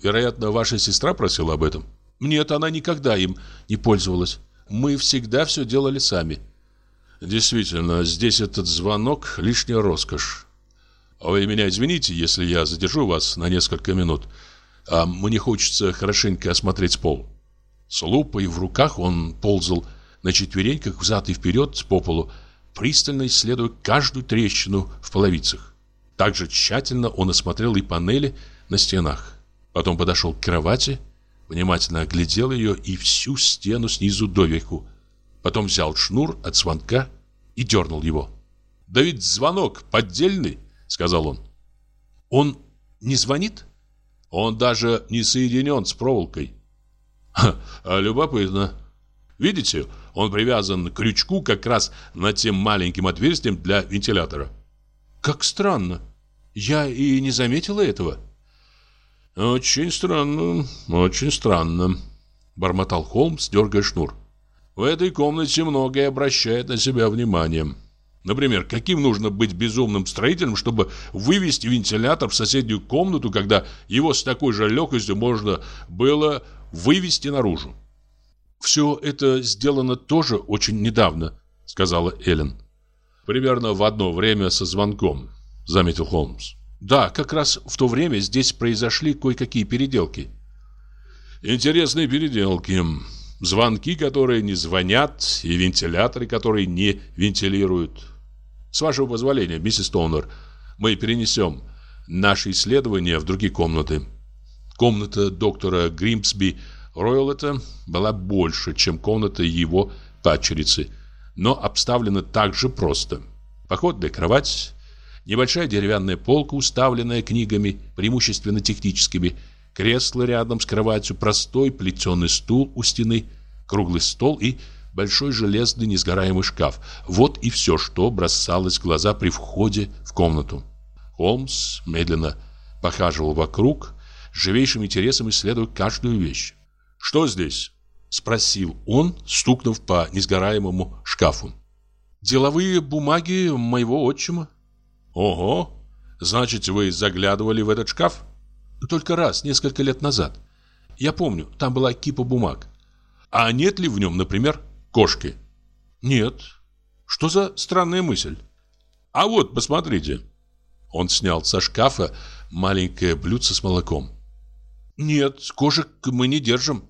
Вероятно, ваша сестра просила об этом. Нет, она никогда им не пользовалась. Мы всегда все делали сами. Действительно, здесь этот звонок лишняя роскошь. Вы меня извините, если я задержу вас на несколько минут. А мне хочется хорошенько осмотреть пол. С лупой в руках он ползал на четвереньках взад и вперед по полу, пристально исследуя каждую трещину в половицах. Также тщательно он осмотрел и панели на стенах. Потом подошел к кровати, внимательно оглядел ее и всю стену снизу доверху. Потом взял шнур от звонка и дернул его. «Да ведь звонок поддельный», — сказал он. «Он не звонит?» «Он даже не соединен с проволокой». Ха, а любопытно. Видите, он привязан к крючку как раз над тем маленьким отверстием для вентилятора. Как странно. Я и не заметила этого. Очень странно, очень странно, бормотал Холмс, дергая шнур. В этой комнате многое обращает на себя внимание. Например, каким нужно быть безумным строителем, чтобы вывести вентилятор в соседнюю комнату, когда его с такой же легкостью можно было вывести наружу? «Все это сделано тоже очень недавно», — сказала Эллен. «Примерно в одно время со звонком», — заметил Холмс. «Да, как раз в то время здесь произошли кое-какие переделки». «Интересные переделки. Звонки, которые не звонят, и вентиляторы, которые не вентилируют. С вашего позволения, миссис Тонер, мы перенесем наши исследования в другие комнаты». Комната доктора Гримсби – Ройлета была больше, чем комната его падчерицы, но обставлена также просто. Походная кровать, небольшая деревянная полка, уставленная книгами, преимущественно техническими, кресло рядом с кроватью, простой плетеный стул у стены, круглый стол и большой железный несгораемый шкаф. Вот и все, что бросалось в глаза при входе в комнату. Холмс медленно похаживал вокруг, живейшим интересом исследуя каждую вещь. «Что здесь?» – спросил он, стукнув по несгораемому шкафу. «Деловые бумаги моего отчима». «Ого! Значит, вы заглядывали в этот шкаф?» «Только раз, несколько лет назад. Я помню, там была кипа бумаг». «А нет ли в нем, например, кошки?» «Нет. Что за странная мысль?» «А вот, посмотрите». Он снял со шкафа маленькое блюдце с молоком. «Нет, кошек мы не держим.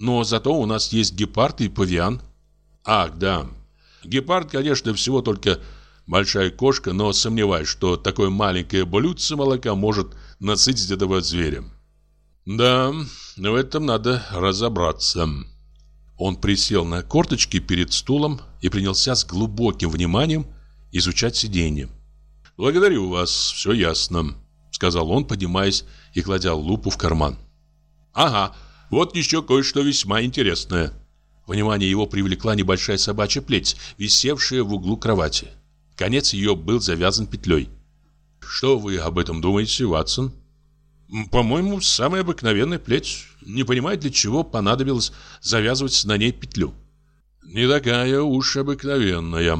Но зато у нас есть гепард и павиан. Ах, да. Гепард, конечно, всего только большая кошка, но сомневаюсь, что такое маленькое блюдце молока может насытить этого зверя. Да, в этом надо разобраться. Он присел на корточки перед стулом и принялся с глубоким вниманием изучать сиденье. «Благодарю вас, все ясно», — сказал он, поднимаясь и кладя лупу в карман. «Ага, вот еще кое-что весьма интересное. Внимание его привлекла небольшая собачья плеть, висевшая в углу кровати. Конец ее был завязан петлей. Что вы об этом думаете, Ватсон? По-моему, самая обыкновенная плеть. Не понимаю, для чего понадобилось завязывать на ней петлю. Не такая уж обыкновенная.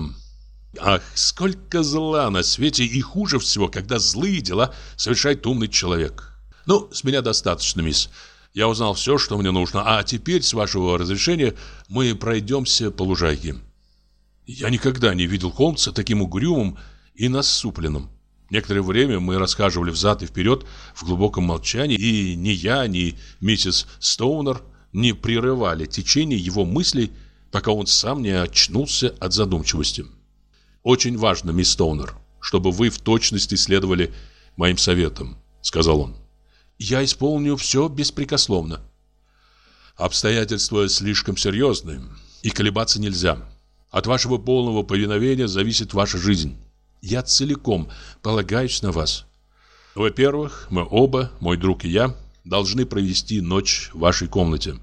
Ах, сколько зла на свете и хуже всего, когда злые дела совершает умный человек. Ну, с меня достаточно, мисс. Я узнал все, что мне нужно, а теперь, с вашего разрешения, мы пройдемся по лужайке. Я никогда не видел Холмса таким угрюмым и насупленным. Некоторое время мы расхаживали взад и вперед в глубоком молчании, и ни я, ни миссис Стоунер не прерывали течение его мыслей, пока он сам не очнулся от задумчивости. «Очень важно, мисс Стоунер, чтобы вы в точности следовали моим советам», — сказал он. Я исполню все беспрекословно. Обстоятельства слишком серьезные, и колебаться нельзя. От вашего полного повиновения зависит ваша жизнь. Я целиком полагаюсь на вас. Во-первых, мы оба, мой друг и я, должны провести ночь в вашей комнате.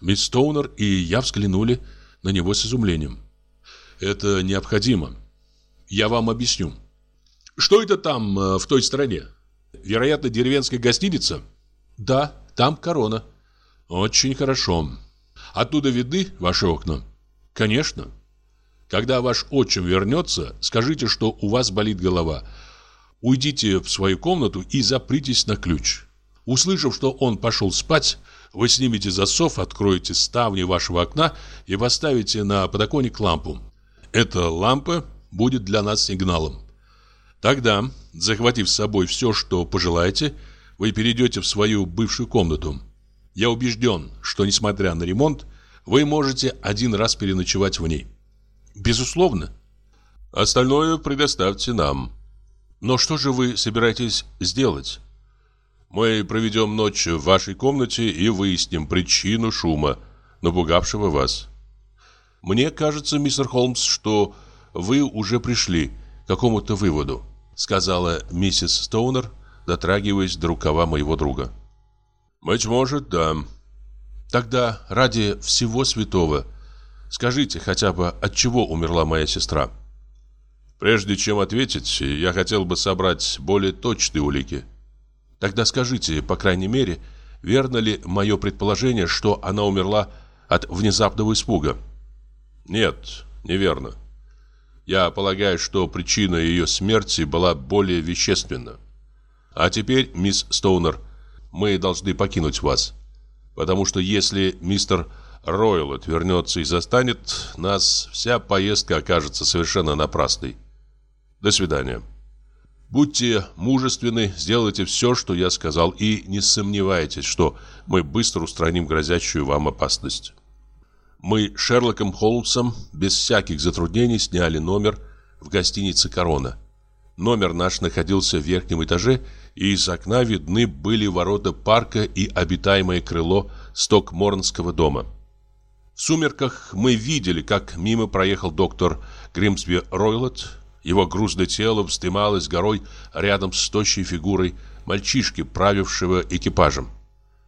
Мисс Стоунер и я взглянули на него с изумлением. Это необходимо. Я вам объясню. Что это там э, в той стороне? Вероятно, деревенская гостиница? Да, там корона. Очень хорошо. Оттуда видны ваши окна? Конечно. Когда ваш отчим вернется, скажите, что у вас болит голова. Уйдите в свою комнату и запритесь на ключ. Услышав, что он пошел спать, вы снимете засов, откроете ставни вашего окна и поставите на подоконник лампу. Эта лампа будет для нас сигналом. Тогда, захватив с собой все, что пожелаете, вы перейдете в свою бывшую комнату. Я убежден, что, несмотря на ремонт, вы можете один раз переночевать в ней. Безусловно. Остальное предоставьте нам. Но что же вы собираетесь сделать? Мы проведем ночь в вашей комнате и выясним причину шума, напугавшего вас. Мне кажется, мистер Холмс, что вы уже пришли к какому-то выводу, сказала миссис Стоунер, дотрагиваясь до рукава моего друга. Быть может, да. Тогда ради всего святого скажите хотя бы, от чего умерла моя сестра? Прежде чем ответить, я хотел бы собрать более точные улики. Тогда скажите, по крайней мере, верно ли мое предположение, что она умерла от внезапного испуга? Нет, неверно. Я полагаю, что причина ее смерти была более вещественна. А теперь, мисс Стоунер, мы должны покинуть вас. Потому что если мистер Ройлот вернется и застанет нас, вся поездка окажется совершенно напрасной. До свидания. Будьте мужественны, сделайте все, что я сказал, и не сомневайтесь, что мы быстро устраним грозящую вам опасность. Мы с Шерлоком Холмсом без всяких затруднений сняли номер в гостинице «Корона». Номер наш находился в верхнем этаже, и из окна видны были ворота парка и обитаемое крыло Стокморнского дома. В сумерках мы видели, как мимо проехал доктор Гримсби Ройлот, его грузное тело вздымалось горой рядом с тощей фигурой мальчишки, правившего экипажем.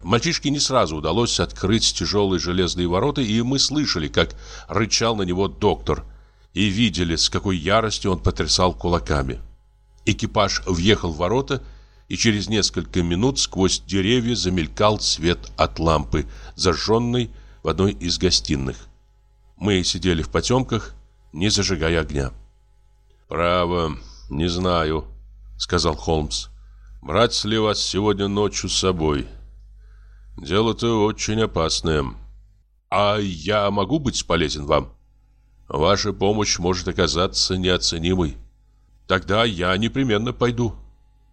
Мальчишке не сразу удалось открыть тяжелые железные ворота, и мы слышали, как рычал на него доктор, и видели, с какой яростью он потрясал кулаками. Экипаж въехал в ворота, и через несколько минут сквозь деревья замелькал свет от лампы, зажженной в одной из гостиных. Мы сидели в потемках, не зажигая огня. «Право, не знаю», — сказал Холмс. «Брать ли вас сегодня ночью с собой? Дело-то очень опасное. А я могу быть полезен вам? Ваша помощь может оказаться неоценимой. Тогда я непременно пойду.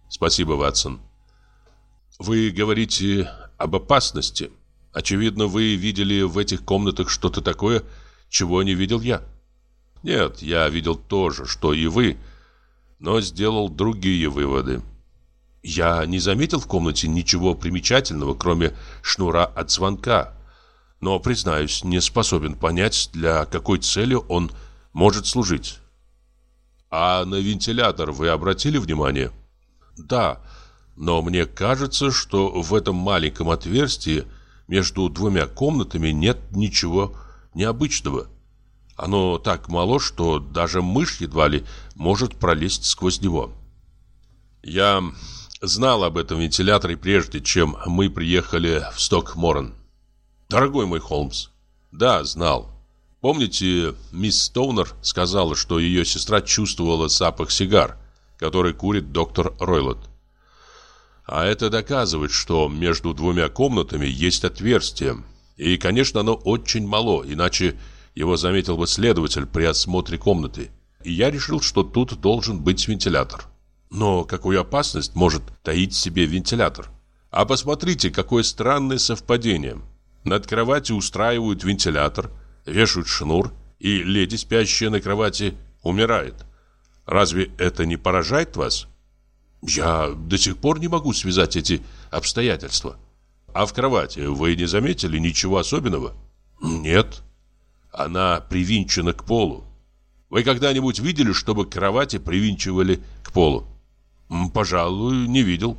Спасибо, Ватсон. Вы говорите об опасности. Очевидно, вы видели в этих комнатах что-то такое, чего не видел я». Нет, я видел то же, что и вы, но сделал другие выводы. Я не заметил в комнате ничего примечательного, кроме шнура от звонка. Но, признаюсь, не способен понять, для какой цели он может служить. А на вентилятор вы обратили внимание? Да, но мне кажется, что в этом маленьком отверстии между двумя комнатами нет ничего необычного. Оно так мало, что даже мышь едва ли может пролезть сквозь него. Я знал об этом вентиляторе прежде, чем мы приехали в Стокморн. Дорогой мой Холмс, да, знал. Помните, мисс Стоунер сказала, что ее сестра чувствовала запах сигар, который курит доктор Ройлот. А это доказывает, что между двумя комнатами есть отверстие. И, конечно, оно очень мало, иначе его заметил бы следователь при осмотре комнаты. И я решил, что тут должен быть вентилятор. Но какую опасность может таить в себе вентилятор? А посмотрите, какое странное совпадение. Над кроватью устраивают вентилятор, вешают шнур, и леди, спящая на кровати, умирает. Разве это не поражает вас? Я до сих пор не могу связать эти обстоятельства. А в кровати вы не заметили ничего особенного? Нет. Она привинчена к полу. Вы когда-нибудь видели, чтобы кровати привинчивали к полу? Пожалуй, не видел.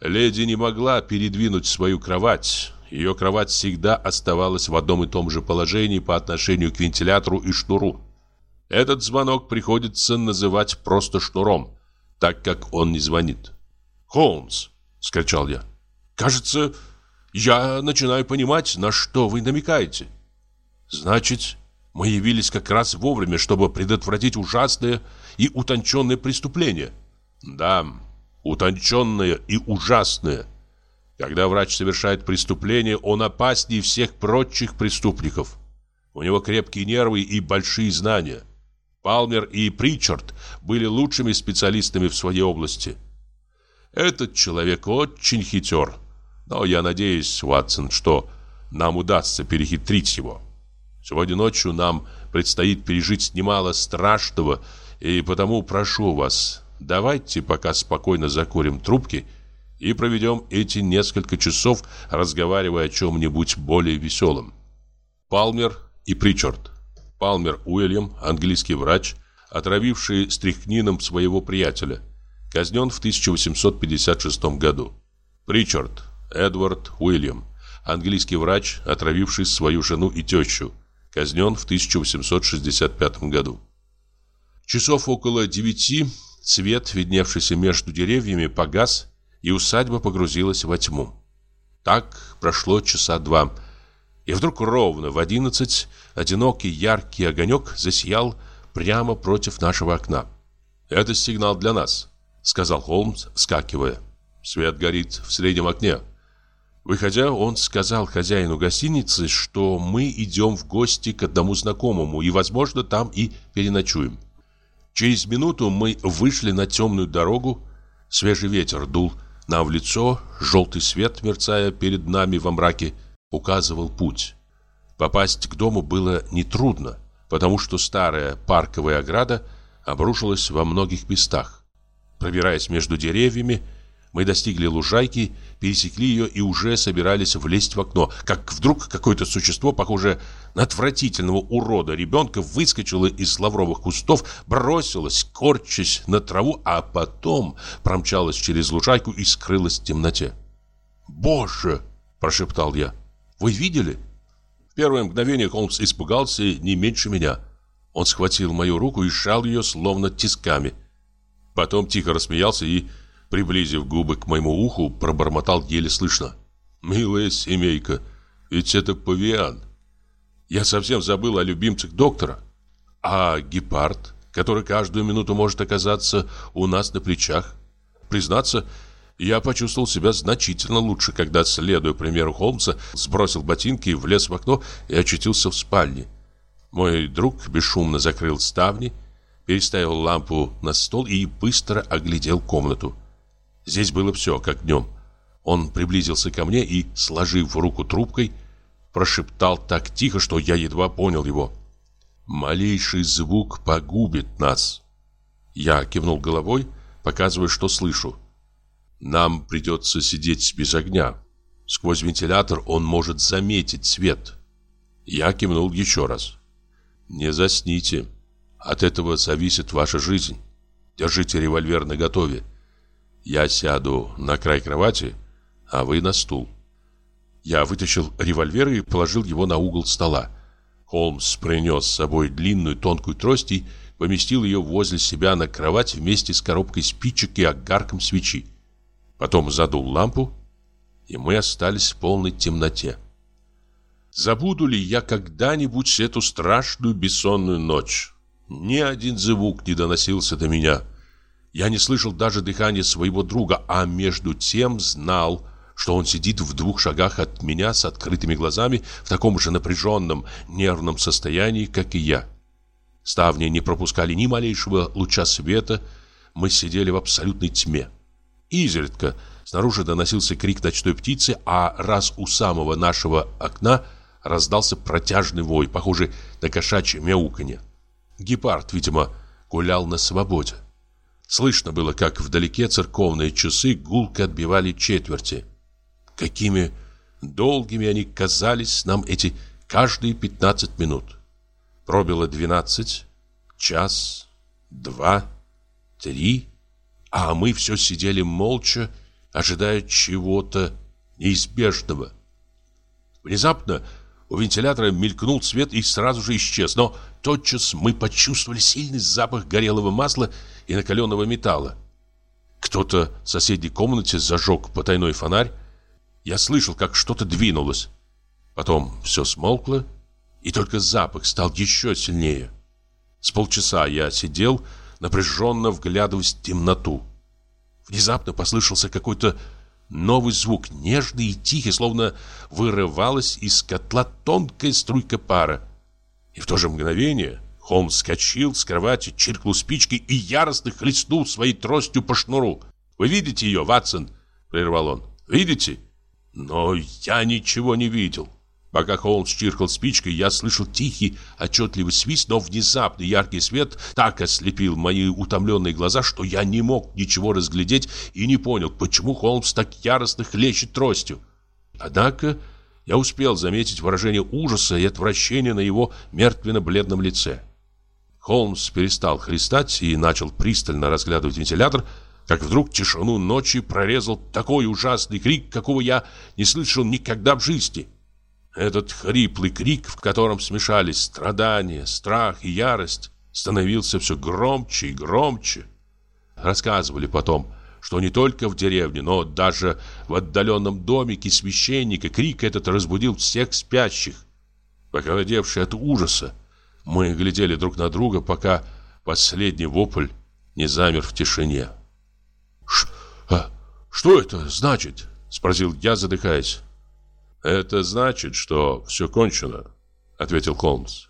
Леди не могла передвинуть свою кровать. Ее кровать всегда оставалась в одном и том же положении по отношению к вентилятору и шнуру. Этот звонок приходится называть просто шнуром, так как он не звонит. «Холмс!» — скричал я. «Кажется, я начинаю понимать, на что вы намекаете». «Значит, мы явились как раз вовремя, чтобы предотвратить ужасное и утонченное преступление. Да, утонченное и ужасное. Когда врач совершает преступление, он опаснее всех прочих преступников. У него крепкие нервы и большие знания. Палмер и Причард были лучшими специалистами в своей области. Этот человек очень хитер. Но я надеюсь, Ватсон, что нам удастся перехитрить его. Сегодня ночью нам предстоит пережить немало страшного, и потому прошу вас, давайте пока спокойно закурим трубки и проведем эти несколько часов, разговаривая о чем-нибудь более веселом. Палмер и Причард. Палмер Уильям, английский врач, отравивший стрихнином своего приятеля, казнен в 1856 году. Причард Эдвард Уильям, английский врач, отравивший свою жену и тещу, казнен в 1865 году. Часов около девяти свет, видневшийся между деревьями, погас, и усадьба погрузилась во тьму. Так прошло часа два, и вдруг ровно в одиннадцать одинокий яркий огонек засиял прямо против нашего окна. «Это сигнал для нас», — сказал Холмс, вскакивая. «Свет горит в среднем окне». Выходя, он сказал хозяину гостиницы, что мы идем в гости к одному знакомому и, возможно, там и переночуем. Через минуту мы вышли на темную дорогу. Свежий ветер дул нам в лицо, желтый свет, мерцая перед нами во мраке, указывал путь. Попасть к дому было нетрудно, потому что старая парковая ограда обрушилась во многих местах. Пробираясь между деревьями, мы достигли лужайки, пересекли ее и уже собирались влезть в окно, как вдруг какое-то существо, похожее на отвратительного урода ребенка, выскочило из лавровых кустов, бросилось, корчась на траву, а потом промчалось через лужайку и скрылось в темноте. «Боже!» – прошептал я. «Вы видели?» В первое мгновение Холмс испугался не меньше меня. Он схватил мою руку и сжал ее словно тисками. Потом тихо рассмеялся и приблизив губы к моему уху, пробормотал еле слышно. «Милая семейка, ведь это павиан. Я совсем забыл о любимцах доктора. А гепард, который каждую минуту может оказаться у нас на плечах. Признаться, я почувствовал себя значительно лучше, когда, следуя примеру Холмса, сбросил ботинки, влез в окно и очутился в спальне. Мой друг бесшумно закрыл ставни, переставил лампу на стол и быстро оглядел комнату. Здесь было все, как днем. Он приблизился ко мне и, сложив руку трубкой, прошептал так тихо, что я едва понял его. «Малейший звук погубит нас». Я кивнул головой, показывая, что слышу. «Нам придется сидеть без огня. Сквозь вентилятор он может заметить свет». Я кивнул еще раз. «Не засните. От этого зависит ваша жизнь. Держите револьвер наготове. Я сяду на край кровати, а вы на стул. Я вытащил револьвер и положил его на угол стола. Холмс принес с собой длинную тонкую трость и поместил ее возле себя на кровать вместе с коробкой спичек и огарком свечи. Потом задул лампу, и мы остались в полной темноте. Забуду ли я когда-нибудь эту страшную бессонную ночь? Ни один звук не доносился до меня. Я не слышал даже дыхания своего друга, а между тем знал, что он сидит в двух шагах от меня с открытыми глазами в таком же напряженном, нервном состоянии, как и я. Ставни не пропускали ни малейшего луча света, мы сидели в абсолютной тьме. Изредка снаружи доносился крик ночной птицы, а раз у самого нашего окна раздался протяжный вой, похожий на кошачье мяуканье. Гепард, видимо, гулял на свободе. Слышно было, как вдалеке церковные часы гулко отбивали четверти. Какими долгими они казались нам эти каждые 15 минут. Пробило 12, час, два, три, а мы все сидели молча, ожидая чего-то неизбежного. Внезапно у вентилятора мелькнул свет и сразу же исчез, но тотчас мы почувствовали сильный запах горелого масла и накаленного металла. Кто-то в соседней комнате зажег потайной фонарь. Я слышал, как что-то двинулось. Потом все смолкло, и только запах стал еще сильнее. С полчаса я сидел, напряженно вглядываясь в темноту. Внезапно послышался какой-то новый звук, нежный и тихий, словно вырывалась из котла тонкая струйка пара. И в то же мгновение Холмс вскочил с кровати, чиркнул спичкой и яростно хлестнул своей тростью по шнуру. «Вы видите ее, Ватсон?» — прервал он. «Видите?» Но я ничего не видел. Пока Холмс чиркал спичкой, я слышал тихий, отчетливый свист, но внезапно яркий свет так ослепил мои утомленные глаза, что я не мог ничего разглядеть и не понял, почему Холмс так яростно хлещет тростью. Однако я успел заметить выражение ужаса и отвращения на его мертвенно-бледном лице. Холмс перестал хлестать и начал пристально разглядывать вентилятор, как вдруг тишину ночи прорезал такой ужасный крик, какого я не слышал никогда в жизни. Этот хриплый крик, в котором смешались страдания, страх и ярость, становился все громче и громче. Рассказывали потом, что не только в деревне, но даже в отдаленном домике священника крик этот разбудил всех спящих. Похолодевшие от ужаса, мы глядели друг на друга, пока последний вопль не замер в тишине. Ш а, «Что это значит?» — спросил я, задыхаясь. «Это значит, что все кончено», — ответил Холмс.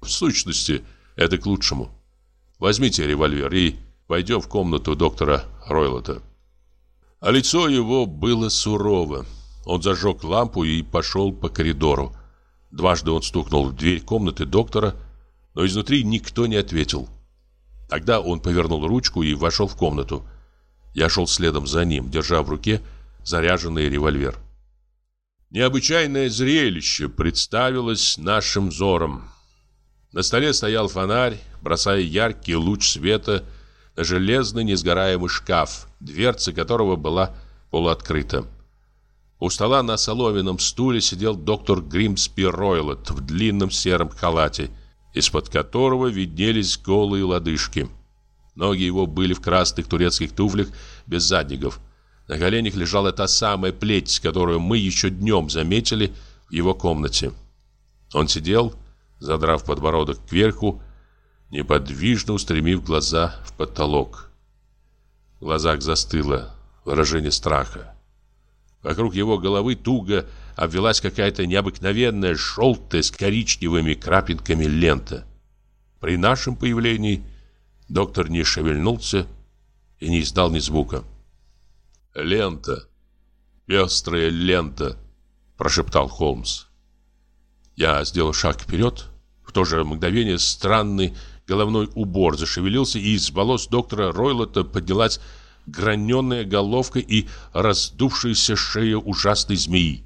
«В сущности, это к лучшему. Возьмите револьвер и пойдем в комнату доктора Ройлота». А лицо его было сурово. Он зажег лампу и пошел по коридору. Дважды он стукнул в дверь комнаты доктора, но изнутри никто не ответил. Тогда он повернул ручку и вошел в комнату. Я шел следом за ним, держа в руке заряженный револьвер. Необычайное зрелище представилось нашим взором. На столе стоял фонарь, бросая яркий луч света на железный несгораемый шкаф, дверца которого была полуоткрыта. У стола на соломенном стуле сидел доктор Гримспи Ройлот в длинном сером халате, из-под которого виднелись голые лодыжки. Ноги его были в красных турецких туфлях без задников. На коленях лежала та самая плеть, которую мы еще днем заметили в его комнате. Он сидел, задрав подбородок кверху, неподвижно устремив глаза в потолок. В глазах застыло выражение страха. Вокруг его головы туго обвелась какая-то необыкновенная желтая с коричневыми крапинками лента. При нашем появлении Доктор не шевельнулся и не издал ни звука. «Лента! Пестрая лента!» – прошептал Холмс. Я сделал шаг вперед. В то же мгновение странный головной убор зашевелился, и из волос доктора Ройлота поднялась граненая головка и раздувшаяся шея ужасной змеи.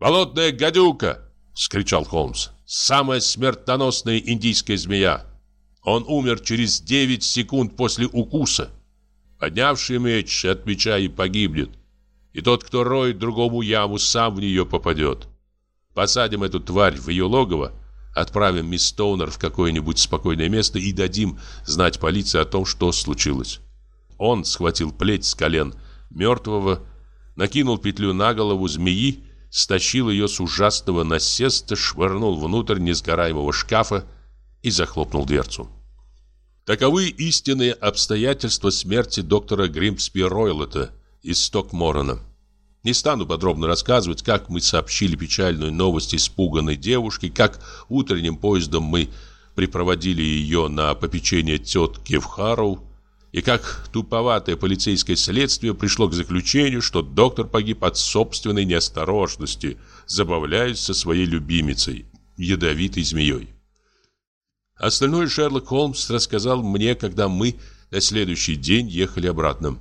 «Болотная гадюка!» — скричал Холмс. «Самая смертоносная индийская змея!» Он умер через 9 секунд после укуса. Поднявший меч от меча и погибнет. И тот, кто роет другому яму, сам в нее попадет. Посадим эту тварь в ее логово, отправим мисс Стоунер в какое-нибудь спокойное место и дадим знать полиции о том, что случилось. Он схватил плеть с колен мертвого, накинул петлю на голову змеи, стащил ее с ужасного насеста, швырнул внутрь несгораемого шкафа и захлопнул дверцу. Таковы истинные обстоятельства смерти доктора Гримспи Ройлота из Стокморона. Не стану подробно рассказывать, как мы сообщили печальную новость испуганной девушке, как утренним поездом мы припроводили ее на попечение тетки в Харроу, и как туповатое полицейское следствие пришло к заключению, что доктор погиб от собственной неосторожности, забавляясь со своей любимицей, ядовитой змеей. Остальное Шерлок Холмс рассказал мне, когда мы на следующий день ехали обратно.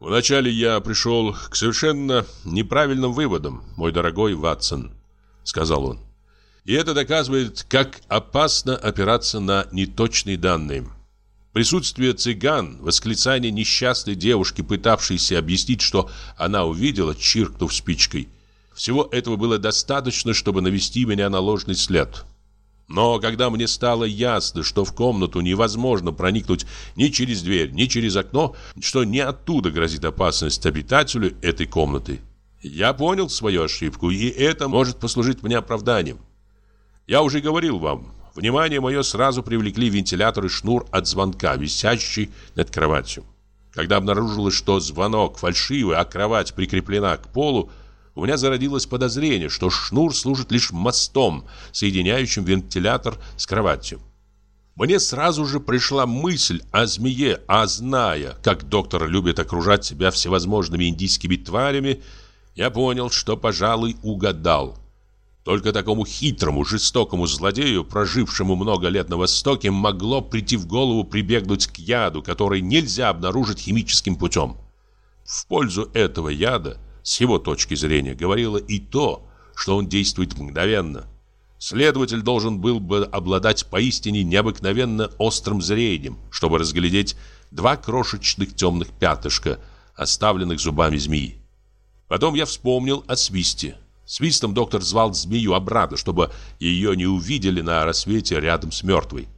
«Вначале я пришел к совершенно неправильным выводам, мой дорогой Ватсон», — сказал он. «И это доказывает, как опасно опираться на неточные данные». Присутствие цыган, восклицание несчастной девушки, пытавшейся объяснить, что она увидела, чиркнув спичкой. Всего этого было достаточно, чтобы навести меня на ложный след. Но когда мне стало ясно, что в комнату невозможно проникнуть ни через дверь, ни через окно, что не оттуда грозит опасность обитателю этой комнаты, я понял свою ошибку, и это может послужить мне оправданием. Я уже говорил вам, внимание мое сразу привлекли вентилятор и шнур от звонка, висящий над кроватью. Когда обнаружилось, что звонок фальшивый, а кровать прикреплена к полу, у меня зародилось подозрение, что шнур служит лишь мостом, соединяющим вентилятор с кроватью. Мне сразу же пришла мысль о змее, а зная, как доктор любит окружать себя всевозможными индийскими тварями, я понял, что, пожалуй, угадал. Только такому хитрому, жестокому злодею, прожившему много лет на Востоке, могло прийти в голову прибегнуть к яду, который нельзя обнаружить химическим путем. В пользу этого яда, с его точки зрения, говорило и то, что он действует мгновенно. Следователь должен был бы обладать поистине необыкновенно острым зрением, чтобы разглядеть два крошечных темных пятышка, оставленных зубами змеи. Потом я вспомнил о свисте. Свистом доктор звал змею обратно, чтобы ее не увидели на рассвете рядом с мертвой.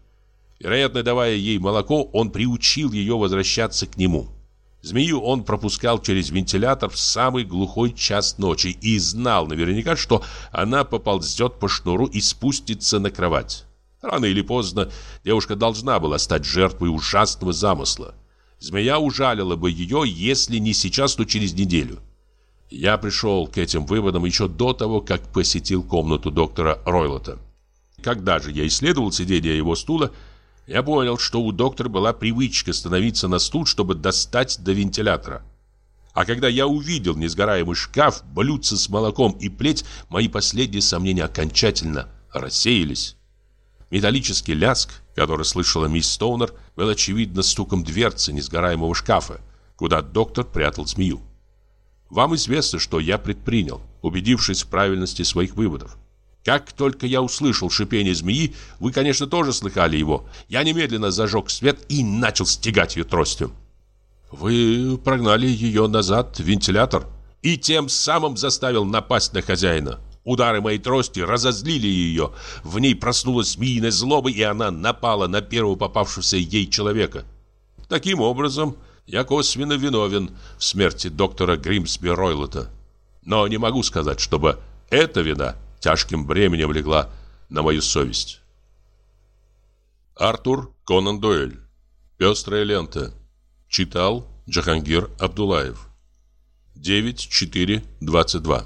Вероятно, давая ей молоко, он приучил ее возвращаться к нему. Змею он пропускал через вентилятор в самый глухой час ночи и знал наверняка, что она поползет по шнуру и спустится на кровать. Рано или поздно девушка должна была стать жертвой ужасного замысла. Змея ужалила бы ее, если не сейчас, то через неделю. Я пришел к этим выводам еще до того, как посетил комнату доктора Ройлота. Когда же я исследовал сиденье его стула, я понял, что у доктора была привычка становиться на стул, чтобы достать до вентилятора. А когда я увидел несгораемый шкаф, блюдце с молоком и плеть, мои последние сомнения окончательно рассеялись. Металлический ляск, который слышала мисс Стоунер, был очевидно стуком дверцы несгораемого шкафа, куда доктор прятал змею. Вам известно, что я предпринял, убедившись в правильности своих выводов. Как только я услышал шипение змеи, вы, конечно, тоже слыхали его. Я немедленно зажег свет и начал стегать ее тростью. Вы прогнали ее назад в вентилятор и тем самым заставил напасть на хозяина. Удары моей трости разозлили ее. В ней проснулась змеиная злоба, и она напала на первого попавшегося ей человека. Таким образом, я косвенно виновен в смерти доктора Гримсби Ройлота. Но не могу сказать, чтобы эта вина тяжким бременем легла на мою совесть. Артур Конан Дойль. Пестрая лента. Читал Джахангир Абдулаев. 9.4.22